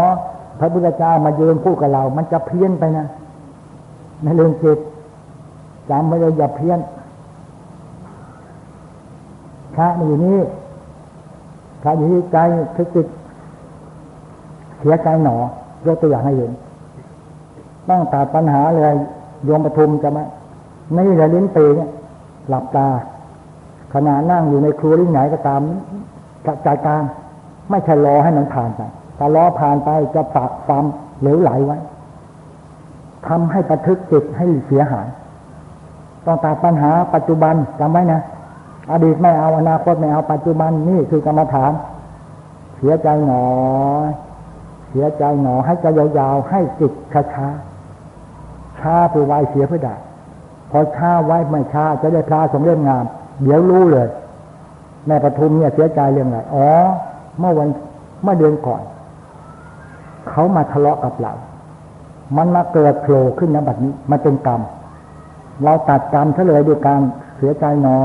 พระพุทธเจ้ามาเยืนพูดกับเรา มันจะเพี้ยนไปนะในเรื่องจิตจำไว้เลยอย่าเพี้ยน พระอยู่นี่พระอยู่ที่ใจทุกจิตเสียใจหนอยกตัวอย่างให้เห็นต้องตัดปัญหาเลยโยมปทุมจะมานี่แหละลิ้นปีเนี่ย หลับตา ขณะนั่งอยู่ในครัวที่ไหนก็ตามจัดการไม่ใช่รอให้มันผ่านไปถ้าล้อผ่านไปจะฝากความเหลวไหลไว้ทำให้ประทึกจิตให้เสียหาย ต้องตัดปัญหาปัจจุบันจำไว้นะ อดีตไม่เอาอนาคตไม่เอาปัจจุบันนี่คือกรรมฐาน เสียใจหนอ เสียใจหนอให้ใจยาวๆให้จิตช้าช้าช้าเพื่อไวเสียเพื่อได้พอช้าไว้ไม่ช้าจะได้พระสมเล่มงาม เดี๋ยวรู้เลย แม่ปทุมเนี่ยเสียใจเรื่องอะไรอ๋อ เมื่อวันเมื่อเดือนก่อน เขามาทะเลาะกับเรา มันมาเกิดโผล่ขึ้นนะบัดนี้ มันเป็นกรรม เราตัดกรรมเฉลยด้วยการ เสียใจหนอ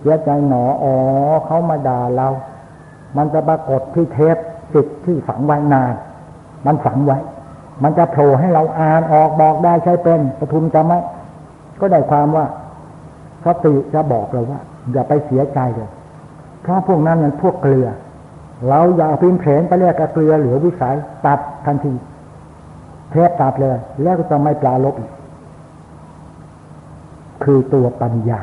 เสียใจหนออ๋อเขามาด่าเรา มันจะปรากฏที่เทปจิตที่ฝังไว้นาน มันฝังไว้ มันจะโผล่ให้เราอ่านออกบอกได้ใช้เป็นประทุมจำไหมก็ได้ความว่าสติจะบอกเราว่า อย่าไปเสียใจเลยเพราะพวกนั้นมันพวกเกลือ เราอย่าพิมพ์เพลนไปเรียกเกลือเหลือวิสัยตัดทันทีเทปตัดเลย แล้วก็จะไม่ปลาลบอีก คือตัวปัญญา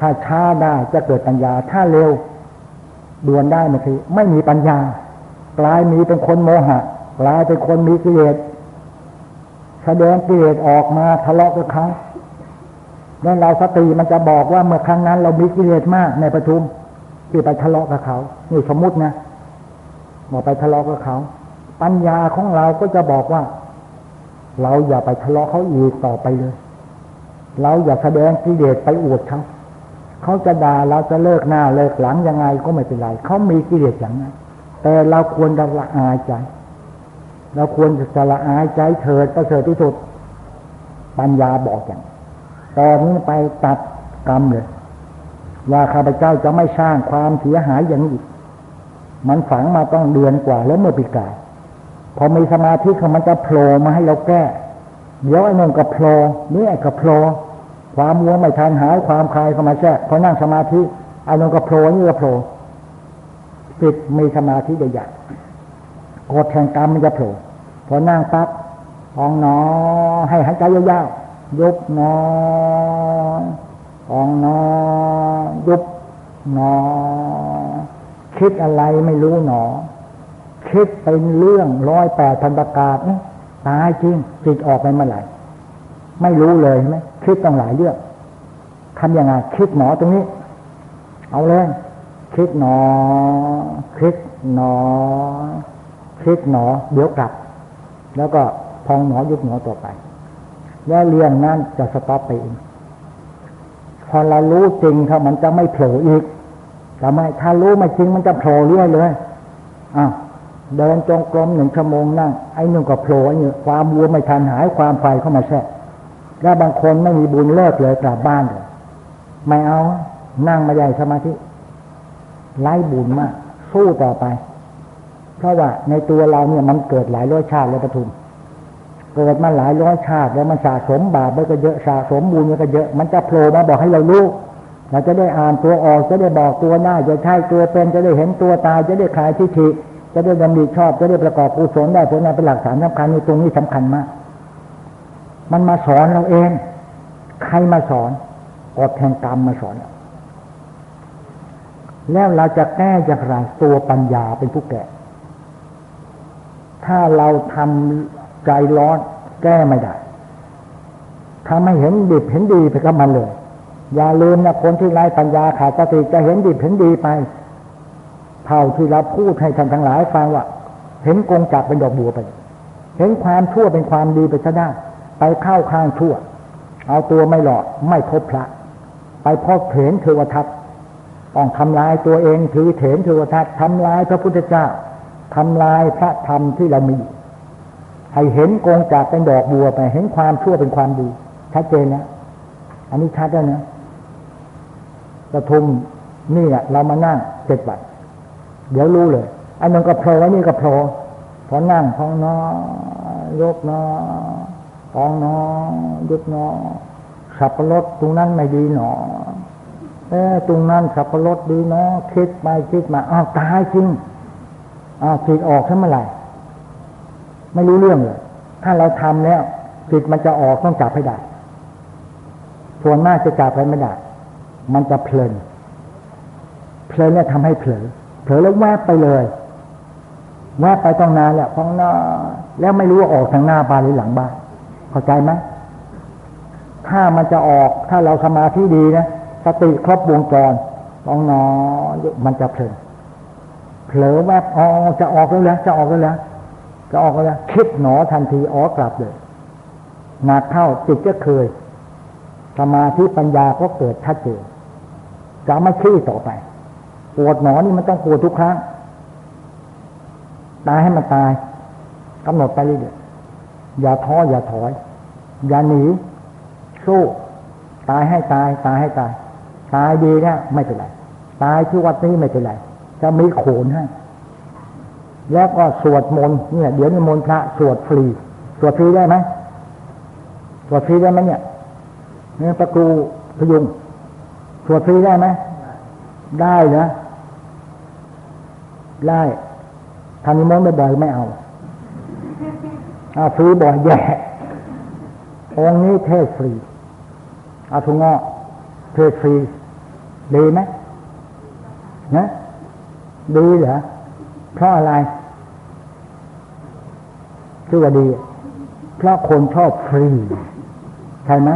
ถ้าช้าได้จะเกิดปัญญา ถ้าเร็วดวนได้ไหมคือ ไม่มีปัญญากลายมีเป็นคนโมหะกลายเป็นคนมีกิเลสแสดงกิเลสออกมาทะเลาะกับเขาแล้วเราสติมันจะบอกว่าเมื่อครั้งนั้นเรามีกิเลสมากในประชุมที่ไปทะเลาะกับเขา นี่สมมุตินะบอกไปทะเลาะกับเขา ปัญญาของเราก็จะบอกว่า เราอย่าไปทะเลาะเขาอีกต่อไปเลย เราอย่าแสดงกิเลสไปอวดเขาเขาจะด่าเราจะเลิกหน้าเลิกหลังยังไงก็ไม่เป็นไรเขามีกิเลสอย่างนั้น แต่เราควรจะละอายใจ เราควรจะละอายใจเถิดประเสริฐที่สุด ปัญญาบอกอย่างตอนนี้ไปตัดกรรมเลยว่าข้าพเจ้าจะไม่สร้างความเสียหายอย่างอีก มันฝังมาต้องเดือนกว่าแล้วเมื่อปีกายพอมีสมาธิเขามันจะโผล่มาให้เราแก้ เดี๋ยวไอ้นนก็โผล่นี่ไอ้ก็โผล่ ความมัวไม่ทันหายความคลายเข้ามาแทรกพอนั่งสมาธิไอ้นนก็โผล่นี่ก็โผล่จิตมีสมาธิได้อย่างกดแห่งกรรมมันจะโผล่พอนั่งปั๊บพองหนอ ให้หายใจยาวๆยุบหนอพองหนอยุบหนอ คิดอะไรไม่รู้หนอ คิดเป็นเรื่องร้อยแปดพันประกาศตายจริงจิตออกไปเมื่อไหร่ ไม่รู้เลยใช่ไหมคิดต้องหลายเรื่องทำยังไงคิดหนอตรงนี้ เอาเลยคิดหนอคิดหนอคิดหนอ เดี๋ยวกลับ แล้วก็พองหนอยุบหนอต่อไป แล้วเรื่องนั้นจะสต็อปไปเองพอเรารู้จริงถ้ามันจะไม่โผล่อีกแต่ไม่ถ้ารู้ไม่จริงมันจะโผล่เรื่อยเลยอ้าวเดินจงกรมหนึ่งชั่วโมงนั่งไอ้นึ่งก็โผล่ไอ้เนี่ยความวัวไม่ทันหายความไฟเข้ามาแทรก แล้วบางคนไม่มีบุญเลิกเลยกลับบ้านเลยไม่เอา นั่งมาใหญ่สมาธิไล่บุญมาก สู้ต่อไป เพราะว่าในตัวเราเนี่ยมันเกิดหลายร้อยชาติแล้วปทุมเกิดมาหลายร้อยชาติ แล้วมันสะสมบาปมันก็เยอะสะสมบุญมันก็เยอะ มันจะโผล่มาบอกให้เรารู้เราจะได้อ่านตัวออกจะได้บอกตัวหน้าจะใช่ตัวเป็นจะได้เห็นตัวตายจะได้ขายทิฏฐิจะได้ดำริชอบจะได้ประกอบกุศลได้ผลนั้นเป็นหลักฐานสำคัญในตรงนี้สำคัญมาก มันมาสอนเราเอง ใครมาสอนกฎแห่งกรรมมาสอนแล้วเราจะแก้อย่างไรตัวปัญญาเป็นผู้แก่ถ้าเราทำใจร้อนแก้ไม่ได้ถ้าไม่เห็นดิบเห็นดีไปกับมันเลย อย่าลืมนะคนที่ไร้ปัญญาขาดสติจะเห็นดิบเห็นดีไปเท่าที่เราพูดให้ท่านทั้งหลายฟังว่า เห็นกงจักเป็นดอกบัวไป เห็นความชั่วเป็นความดีไปซะได้ ไปเข้าข้างชั่ว เอาตัวไม่หลอดไม่พบพระ ไปพบเถนเทวทัตต้องทำลายตัวเองถือเถนเทวทัตทำลายพระพุทธเจ้าทำลายพระธรรมที่เรามีให้เห็นกงจากเป็นดอกบัวไป เห็นความชั่วเป็นความดี ชัดเจนนะอันนี้ชัดแล้วนะประทุมนี่แหละเรามานั่งเจ็ดวันเดี๋ยวรู้เลย อันนั้นก็โผล่ไว้นี่ก็โผล่พอนั่งพองนอยกนอ พองนอยกนอสับปะรดตรงนั้นไม่ดีหนอเออตรงนั้นสับปะรดดีเนาะคิดไปคิดมาอ้าวตายจริงอ้าวจิตออกขึ้นเมื่อไหร่ไม่รู้เรื่องเลยถ้าเราทำแล้วจิตมันจะออกต้องจับให้ได้ส่วนมากจะจับไปไม่ได้ มันจะเพลิน เพลินเนี่ยทำให้เผลอ เผลอแล้วแวบไปเลยแวบไปต้องนานแหละพองหน้าแล้วไม่รู้ว่าออกทางหน้าบ้านหรือหลังบ้าน เข้าใจไหมถ้ามันจะออกถ้าเราสมาธิดีนะสติครบวงจรพองนอมันจะเพลินเผลอแวบอ๋อจะออกแล้วแล้วจะออกแล้วแล้วจะออกแล้วคิดหนอทันทีอ๋อกลับเลยหนักเข้าจิตก็เคยสมาธิปัญญาก็เกิดชัดเจนจะไม่ขี้ต่อไปปวดหนอนี่มันต้องปวดทุกครั้งตายให้มันตายกำหนดไปเรื่อย อย่าท้ออย่าถอย อย่าหนี สู้ ตายให้ตาย ตายให้ตาย ตายดีเนี่ยไม่เป็นไร ตายที่วัดนี้ไม่เป็นไร จะมีโขนให้ แล้วก็สวดมนต์เนี่ย เดี๋ยวนี้มนต์พระสวดฟรี สวดฟรีได้ไหมสวดฟรีได้ไหมเนี่ยเนี่ยประกูพยุงสวดฟรีได้ไหมได้นะได้ทำนิมนต์บ่อยไม่เอา ฟรีบ่อยแย่องนี้เทศฟรีอาทุงอเทศฟรีดีไหมนะดีเหรอเพราะอะไรชื่อว่าดี เพราะคนชอบฟรีใช่ไหม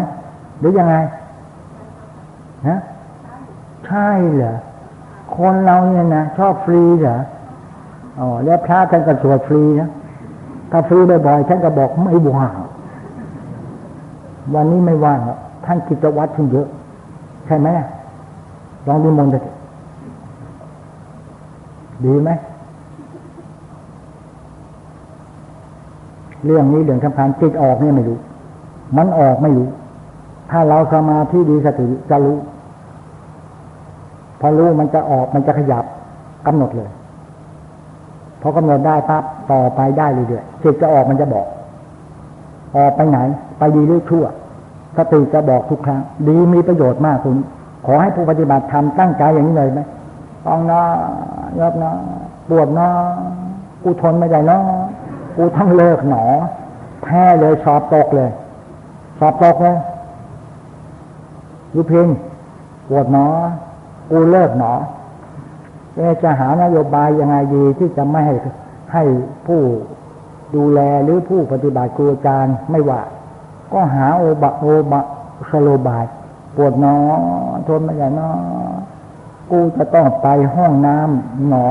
หรือยังไงนะใช่เหรอคนเราเนี่ยนะชอบฟรีเหรออ๋อแล้วพระท่านก็สวดฟรีนะ ถ้าฟรีบ่อยๆท่านก็บอกไม่ว่างวันนี้ไม่ว่างท่านกิจวัตรท่านเยอะ ใช่ไหมลองดูมนต์ดีไหมเรื่องนี้เรื่องสำคัญจิตออกเนี่ยไม่รู้ มันออกไม่รู้ ถ้าเราสมาธิดีสติจะรู้ พอรู้มันจะออกมันจะขยับกำหนดเลย พอกำหนดได้ปั๊บต่อไปได้เรื่อยๆจิตจะออกมันจะบอก ออกไปไหน ไปดีหรือชั่วสติจะบอกทุกครั้ง ดีมีประโยชน์มากคุณ ขอให้ผู้ปฏิบัติทำตั้งใจอย่างนี้เลยไหมต้องนะยกนะปวดนะกูทนไม่ได้นะกูทั้งเลิกหนอ แพ้เลยสอบตกเลย สอบตกเลยยุพินปวดหนอ กูเลิกหนอ จะหานโยบายยังไงดีที่จะไม่ให้ให้ผู้ดูแลหรือผู้ปฏิบัติครูอาจารย์ไม่ว่า ก็หาโอบะโอบะสโลบายปวดหนอทนไม่ได้นอกูจะต้องไปห้องน้ำหนอ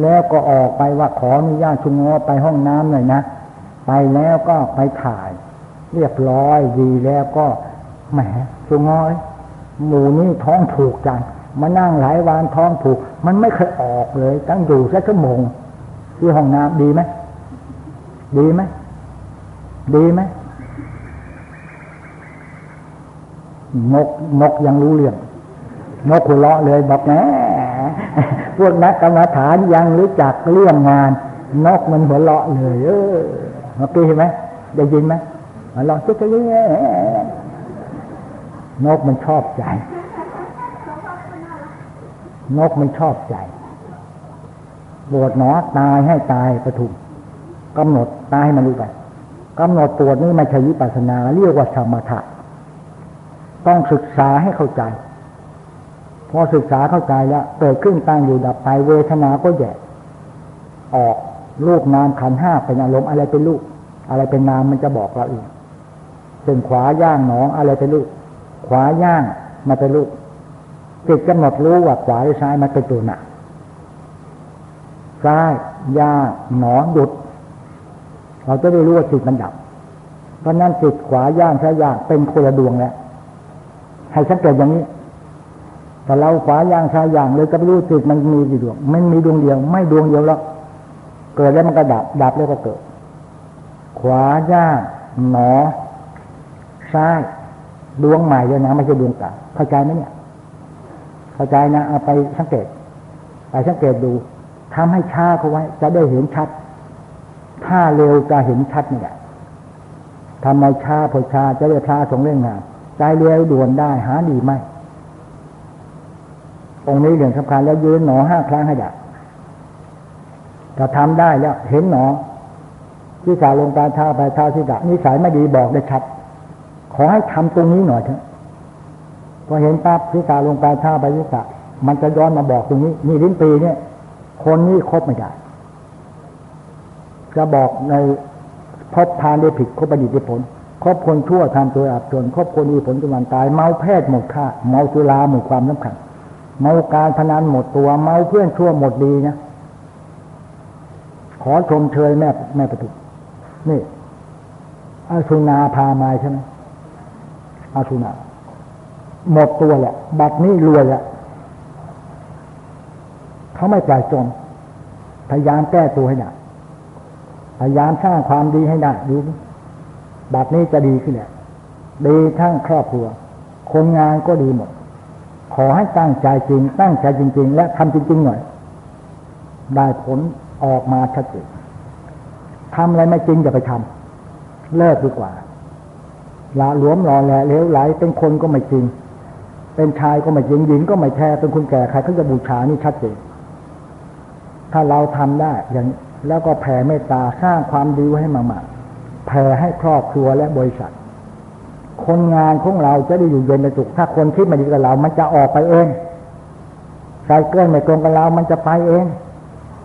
แล้วก็ออกไปว่าขออนุญาตชุงอไปห้องน้ำหน่อยนะ ไปแล้วก็ไปถ่าย เรียบร้อยดีแล้วก็แหมชุงอหมูนี่ท้องผูกจัง มานั่งหลายวานท้องผูก มันไม่เคยออกเลย ตั้งอยู่แค่ชั่วโมง ที่ห้องน้ำดีไหมดีไหมดีไหมนกนกยังรู้เรื่องนกหัวเราะเลยบอกแหมพวกนักกรรมฐานยังรู้จักเรื่องงาน นกมันหัวเราะเลย เออเมื่อกี้เห็นไหมได้ยินไหมมันร้องจ๊กเยนกมันชอบใจ นกมันชอบใจ ปวดหนอตายให้ตายประทุมกำหนดตายให้มันรู้ไปกำหนดปวดนี่ไม่ใช่วิปัสนาเรียกว่าสมถะต้องศึกษาให้เข้าใจ พอศึกษาเข้าใจแล้วเกิดขึ้นตั้งอยู่ดับไปเวทนาก็แยกออกรูปนามขันห้าเป็นอารมณ์อะไรเป็นรูปอะไรเป็นนามมันจะบอกเราเองเช่นขวาย่างหนองอะไรเป็นรูปขวาย่างมาเป็นรูป จิตกำหนดรู้ว่าขวาหรือซ้ายมันเป็นตัวหนักซ้ายยาหนอหยุด เราจะได้รู้ว่าจิตมันดับ เพราะนั้นจิตขวาย่างซ้ายย่างเป็นคนละดวงแล้วให้สังเกตอย่างนี้แต่เราขวาย่างซ้ายย่างเลยก็ไม่รู้จิตมันมีกี่ดวงมันมีดวงเดียว ไม่ดวงเดียวแล้วเกิดแล้วมันก็ดับ ดับแล้วก็เกิด ขวาย่างหนอซ้ายดวงใหม่เลยนะไม่ใช่ดวงเก่าเข้าใจไหมเนี่ย เข้าใจนะเอาไปสังเกต ไปสังเกตดูทำให้ช้าเขาไว้ จะได้เห็นชัด ถ้าเร็วจะเห็นชัดนี่ยทำไมช้าพอช้าจะได้พระสงเรื่องงานใจเร็วด่วนได้หาดีไหมองค์นี้เรื่องสำคัญแล้วยืนหนอห้าครั้งให้ได้ถ้าทำได้แล้วเห็นหนอที่สาลงการท้าไปเท้าที่ดะนิสัยไม่ดีบอกได้ชัด ขอให้ทำตรงนี้หน่อยเถอะ พอเห็นปั๊บที่สาลงการเท้าไปที่สะมันจะย้อนมาบอกตรงนี้ นี่ลิ้นปีเนี่ย คนนี้ครบไม่ได้จะบอกในพบทานได้ผิดครบประดิษฐ์ผลครบคนชั่วทำตัวอับจนครบคนมีผลจนวันตาย เมาแพทย์หมดค่า เมาสุราหมดความสำคัญเมาการพนันหมดตัว เมาเพื่อนชั่วหมดดีนะขอชมเชยแม่แม่ประตูนี่อาสุนาพามาใช่ไหมอาสุนา หมดตัวแหละบัดนี้รวยแล้วเขาไม่ปล่อยจนพยายามแก้ตัวให้ได้พยายามสร้างความดีให้ได้ดูบัดนี้จะดีขึ้นแหละดีทั้งครอบครัว คนงานก็ดีหมด ขอให้ตั้งใจจริง ตั้งใจจริง ๆ และทำจริง ๆ หน่อย ได้ผลออกมาชัดเจนทำอะไรไม่จริงอย่าไปทำเลิกดีกว่าละหลวมรอแหละเลี้ยวไหลเป็นคนก็ไม่จริง เป็นชายก็ไม่จริงหญิงก็ไม่แท้เป็นคนแก่ใครเขาจะบูชานี่ชัดเจนถ้าเราทำได้อย่างแล้วก็แผ่เมตตาสร้างความดีให้มากๆแผ่ให้ครอบครัวและบริษัท คนงานของเราจะได้อยู่เย็นเป็นสุขถ้าคนคิดมาดีกับเรา มันจะออกไปเองไซเคิลไม่ตรงกับเรา มันจะไปเอง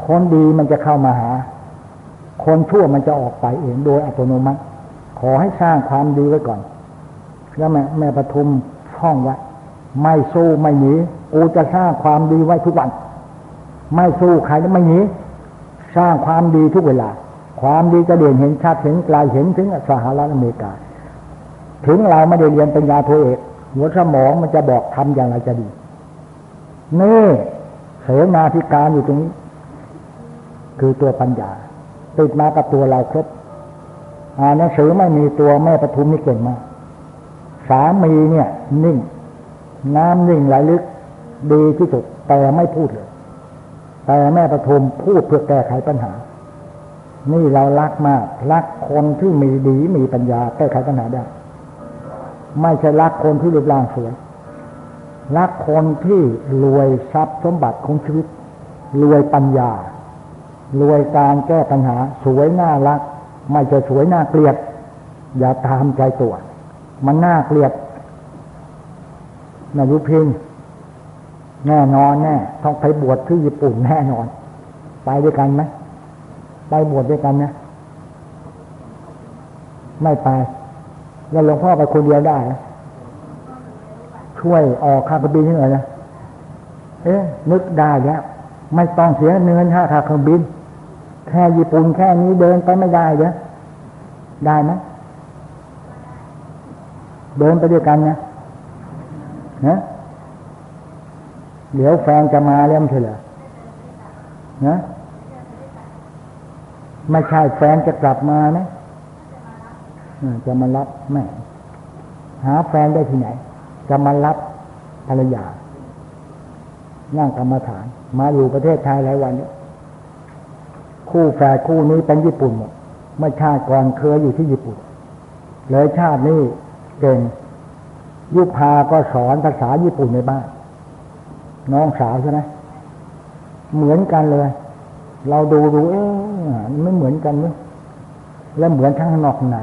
คนดีมันจะเข้ามาหา คนชั่วมันจะออกไปเองโดยอัตโนมัติ ขอให้สร้างความดีไว้ก่อน แล้วแม่แม่ปทุมช่องไว้ ไม่สู้ไม่หนีกูจะสร้างความดีไว้ทุกวัน ไม่สู้ใครแล้วไม่หนีสร้างความดีทุกเวลา ความดีจะเด่นเห็นชัดเห็นไกลเห็นถึงสหรัฐอเมริกา ถึงเราไม่ได้เรียนปัญญาโทเอกหัวสมองมันจะบอกทำอย่างไรจะดีนี่เสนาธิการอยู่ตรงนี้ คือตัวปัญญา ติดมากับตัวเราครบอ่านหนังสือไม่มีตัวแม่ปทุมนี่เก่งมากสามีเนี่ย นิ่ง น้ำนิ่งไหลลึก ดีที่สุด แต่ไม่พูดเลย แต่แม่ประทุมพูดเพื่อแก้ไขปัญหา นี่เรารักมาก รักคนที่มีดีมีปัญญา แก้ไขปัญหาได้ ไม่ใช่รักคนที่รูปร่างสวยรักคนที่รวยทรัพย์สมบัติของชีวิต รวยปัญญา รวยการแก้ปัญหา สวยน่ารัก ไม่ใช่สวยน่าเกลียด อย่าตามใจตัว มันน่าเกลียด นายุพินแน่นอนแน่ต้องไปบวชที่ญี่ปุ่นแน่นอน ไปด้วยกันไหมไปบวชด้วยกันนะไม่ไป แล้วหลวงพ่อไปคนเดียวได้นะช่วยออกค่าเครื่องบินให้หน่อยนะเอ๊ะนึกได้แล้วไม่ต้องเสียเงินค่าค่าเครื่องบิน แค่ญี่ปุ่นแค่นี้เดินไปไม่ได้เด้อได้ไหมเดินไปด้วยกันนะ นะเดี๋ยวแฟนจะมาแล้วไม่ใช่เหรอนะไม่ใช่แฟนจะกลับมานะจะมารับแม่หาแฟนได้ที่ไหน จะมารับภรรยานั่งกรรมฐาน มาอยู่ประเทศไทยหลายวันเนี่ยคู่แฝดคู่นี้เป็นญี่ปุ่นหมดเมื่อชาติก่อนเคยอยู่ที่ญี่ปุ่น เลยชาตินี้เก่ง ยุพาก็สอนภาษาญี่ปุ่นในบ้าน น้องสาวใช่ไหมเหมือนกันเลย เราดูดูเอ๊ะไม่เหมือนกันเนอะแล้วเหมือนทั้งข้างนอกใน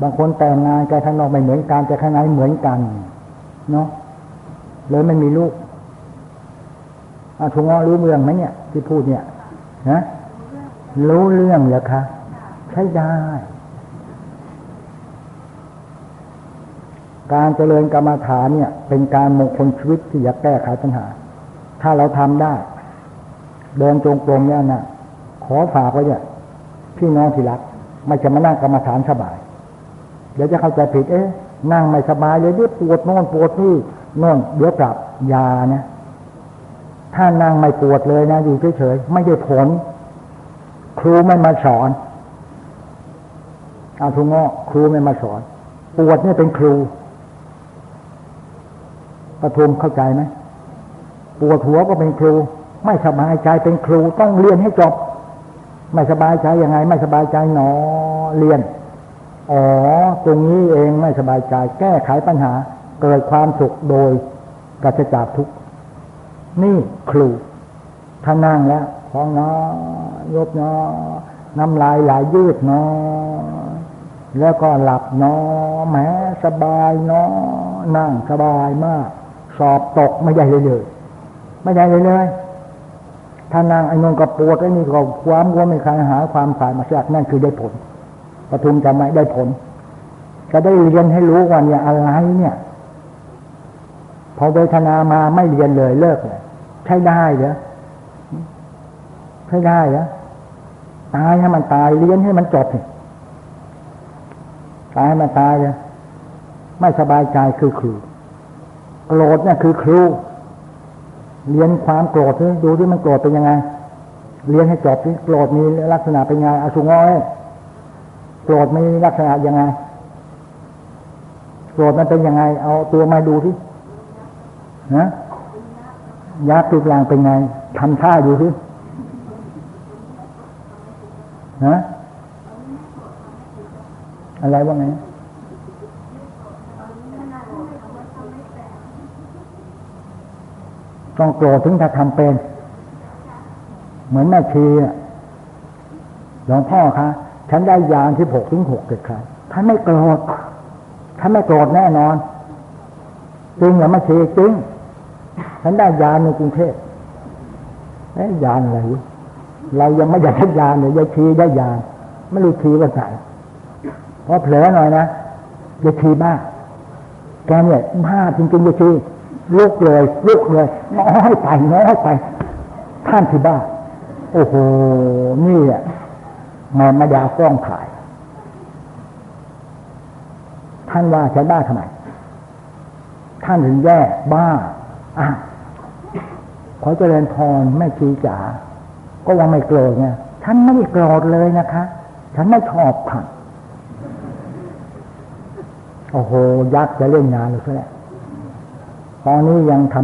บางคนแต่งงานกันข้างนอกไม่เหมือนกันแต่ข้างในเหมือนกันเนาะเลยไม่มีลูกอาทุงอ้อรู้เรื่องไหมเนี่ย ที่พูดเนี่ยนะรู้เรื่องเหรอคะ ใช้ได้ การเจริญกรรมฐานเนี่ย เป็นการมงคลชีวิตที่จะแก้ไขปัญหา ถ้าเราทำได้ เดินจงกรมเนี่ยนะขอฝากไว้เนี่ยพี่น้องที่รัก ไม่จะมานั่งกรรมฐานสบาย เดี๋ยวจะเข้าใจผิดเอ๊ะนั่งไม่สบายเลยเดี๋ยวปวดโน่นปวดนี่โน่นเดี๋ยวกลับยานะถ้านั่งไม่ปวดเลยนะอยู่เฉยๆไม่ได้ผล ครูไม่มาสอนเอาทุงอ้อครูไม่มาสอน ปวดนี่เป็นครู ปฐุมเข้าใจไหมปวดหัวก็เป็นครู ไม่สบายใจเป็นครูต้องเรียนให้จบ ไม่สบายใจยังไง ไม่สบายใจหนอเรียนอ๋อตรงนี้เองไม่สบายใจ แก้ไขปัญหา เกิดความสุขโดยกระจากทุกนี่ครูถ้านั่งแล้วพองนอยกนอน้ำลายไหลยืดนอแล้วก็หลับนอแม้สบายนอนั่งสบายมาก สอบตกไม่ใหญ่เลยเลยไม่ใหญ่เลยเลยถ้านั่งไอ้นงก็ปวดไอ้นี่ก็ความว่าไม่คลายหาความสายมาแทรกนั่นคือได้ผลปทุมจะไม่ได้ผล จะได้เรียนให้รู้ว่าเนี่ยอะไรเนี่ย พอเวทนามาไม่เรียนเลยเลิกเลยใช้ได้เหรอใช้ได้เหรอตายให้มันตายเรียนให้มันจบตายให้มันตายเลยไม่สบายใจคือครู โกรธเนี่ยคือครู เรียนความโกรธดูที่มันโกรธเป็นยังไง เรียนให้จบที่โกรธมีลักษณะเป็นยังไงอสุงอ้อยโกรธมีลักษณะยังไง โกรธมันเป็นยังไง เอาตัวมาดูที่นะยักษ์รูปร่างเป็นไงทำท่าอยู่ที่ฮะอะไรว่าไง ต้องโกรธถึงถ้าทำเป็น เหมือนแม่ชีหลวงพ่อคะฉันได้ยานที่หกถึงหกเกิดครับท่านไม่โกรธท่านไม่โกรธแน่นอนจริงเหรอแม่ชีจริงฉันได้ยานในกรุงเทพเอ๊ะยานอะไรเรายังไม่อยากได้ยานเลยยายชีได้ยานไม่รู้ชีว่าไหนเพราะเผลอหน่อยนะยายชีบ้าแกเนี่ยบ้าจริงๆยายชี ลุกเลยลุกเลยน้อยไปน้อยไป ท่านที่บ้า โอ้โห นี่อะมามาดากล้องถ่าย ท่านว่าฉันบ้าทำไม ท่านถึงแย่บ้าอะขอเจริญพรแม่ชีจ๋าก็ว่าไม่โกรธไงฉันไม่ได้โกรธเลยนะคะ ฉันไม่ชอบค่ะโอ้โห ยักษ์จะเล่นงานเลยแหละ ตอนนี้ยังท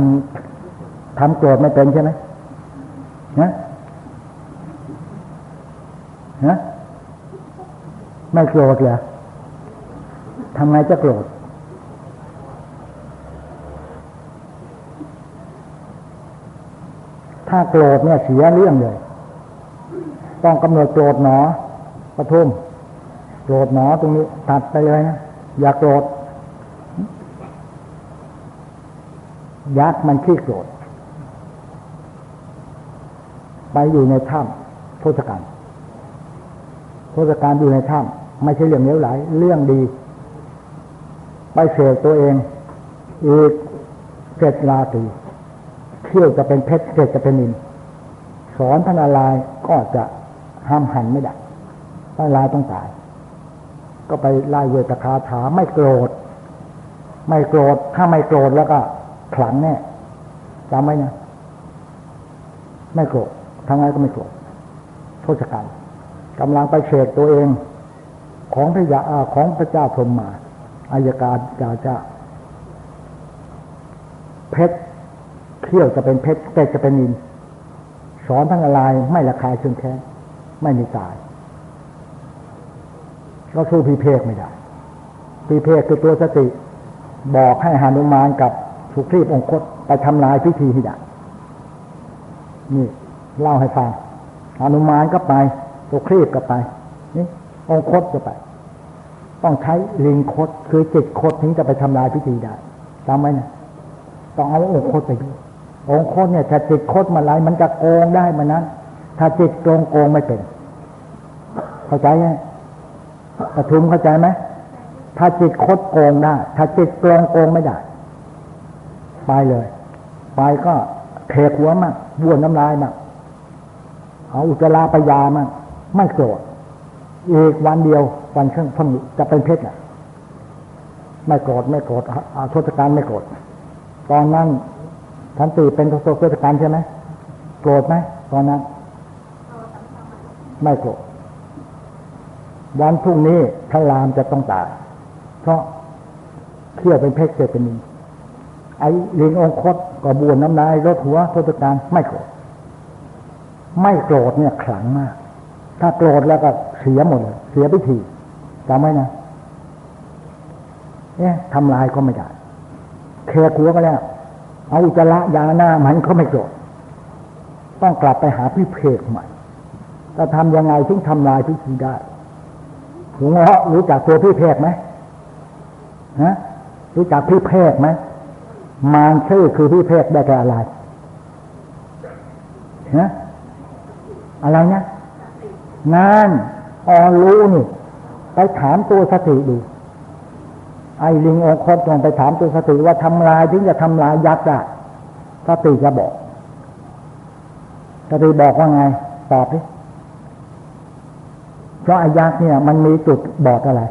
ำทำโกรธไม่เป็นใช่ไหมนะนะไม่โกรธเหรอทำไงจะโกรธถ้าโกรธเนี่ยเสียเรื่องเลย ต้องกำหนดโกรธหนอปทุมโกรธหนอตรงนี้ ตัดไปเลยนะอย่าโกรธ ยักษ์มันขี้โกรธไปอยู่ในถ้ำโทษกันโทษการอยู่ในถ้ำไม่ใช่เรื่องเลวไหลเรื่องดี ไปเสกตัวเองอีกเจ็ดราตรีเที่ยวจะเป็นเพชรเจ็ดจะเป็นนินสอนท่านอะไรก็จะห้ามหันไม่ได้ท่านลายต้องตาย ก็ไปไล่เวทคาถาไม่โกรธ ไม่โกรธถ้าไม่โกรธแล้วก็ ขลังแน่จำไว้นะไม่โกรธทำไงก็ไม่โกรธโทษกันกำลังไปเสกตัวเอง ของพระยาของพระเจ้าพรมมาอายการจาจ้าเพชรเขี้ยวจะเป็นเพชรเป็ดจะเป็นนินสอนทั้งอะไรไม่ระคายเชิงแค้นไม่มีตายก็สู้พีเพกไม่ได้พีเพกคือตัวสติ บอกให้หานุมานกับ สุครีบองคตไปทำลายพิธีห้ได้นี่เล่าให้ฟังหานุมานก็ไปสุครีบก็ไป นี่ องคตจะไป ต้องใช้ลิงคดคือจิตคดถึงจะไปทำลายพิธีได้จำไว้นะต้องเอาองคตไปด้วยองคตเนี่ยถ้าจิตคดมาไรมันจะโกงได้มันนั้น ถ้าจิตโกงโกงไม่เป็น เข้าใจไหมประทุมเข้าใจไหมถ้าจิตคดโกงได้ ถ้าจิตโกงโกงไม่ได้ ไปเลย ไปก็เทหัวมากบ้วนน้ำลายมากเอาอุจจาระปยามาไม่โกรธอีกวันเดียววันข้างพังจะเป็นเพชรอะ ไม่โกรธไม่โกรธอาทศการไม่โกรธตอนนั้นท่านตีเป็นทศการใช่ไหมโกรธไหมตอนนั้น ไม่โกรธวันพรุ่งนี้พระรามจะต้องตายเพราะเที่ยวเป็นเพชรเกิดเป็นนิน ไอ้ลิงองคตก็บวนน้ำลายรถหัวทศการไม่โกรธไม่โกรธเนี่ยขลังมาก ถ้าโกรธแล้วก็เสียหมดเลยเสียพิธีจำไว้นะเนี่ยทำลายก็ไม่ได้เคลียหัวก็แล้วเอาอุจระยาหน้ามันก็ไม่โกรธต้องกลับไปหาพี่เพกใหม่จะทำยังไงถึงทำลายพิธีได้หลวงพ่อรู้จักตัวพี่เพกไหมฮะรู้จักพี่เพกไหม มารชื่อคือพี่เพกได้แก่อะไรฮะอะไรนะงานออรู้นี่ไปถามตัวสติดู ไอ้ลิงองคตลองไปถามตัวสติว่าทำลายถึงจะทำลายยักษ์ได้สติจะบอกสติบอกว่าไงตอบดิเพราะอายักษ์เนี่ย มันมีจุดบอดอะไร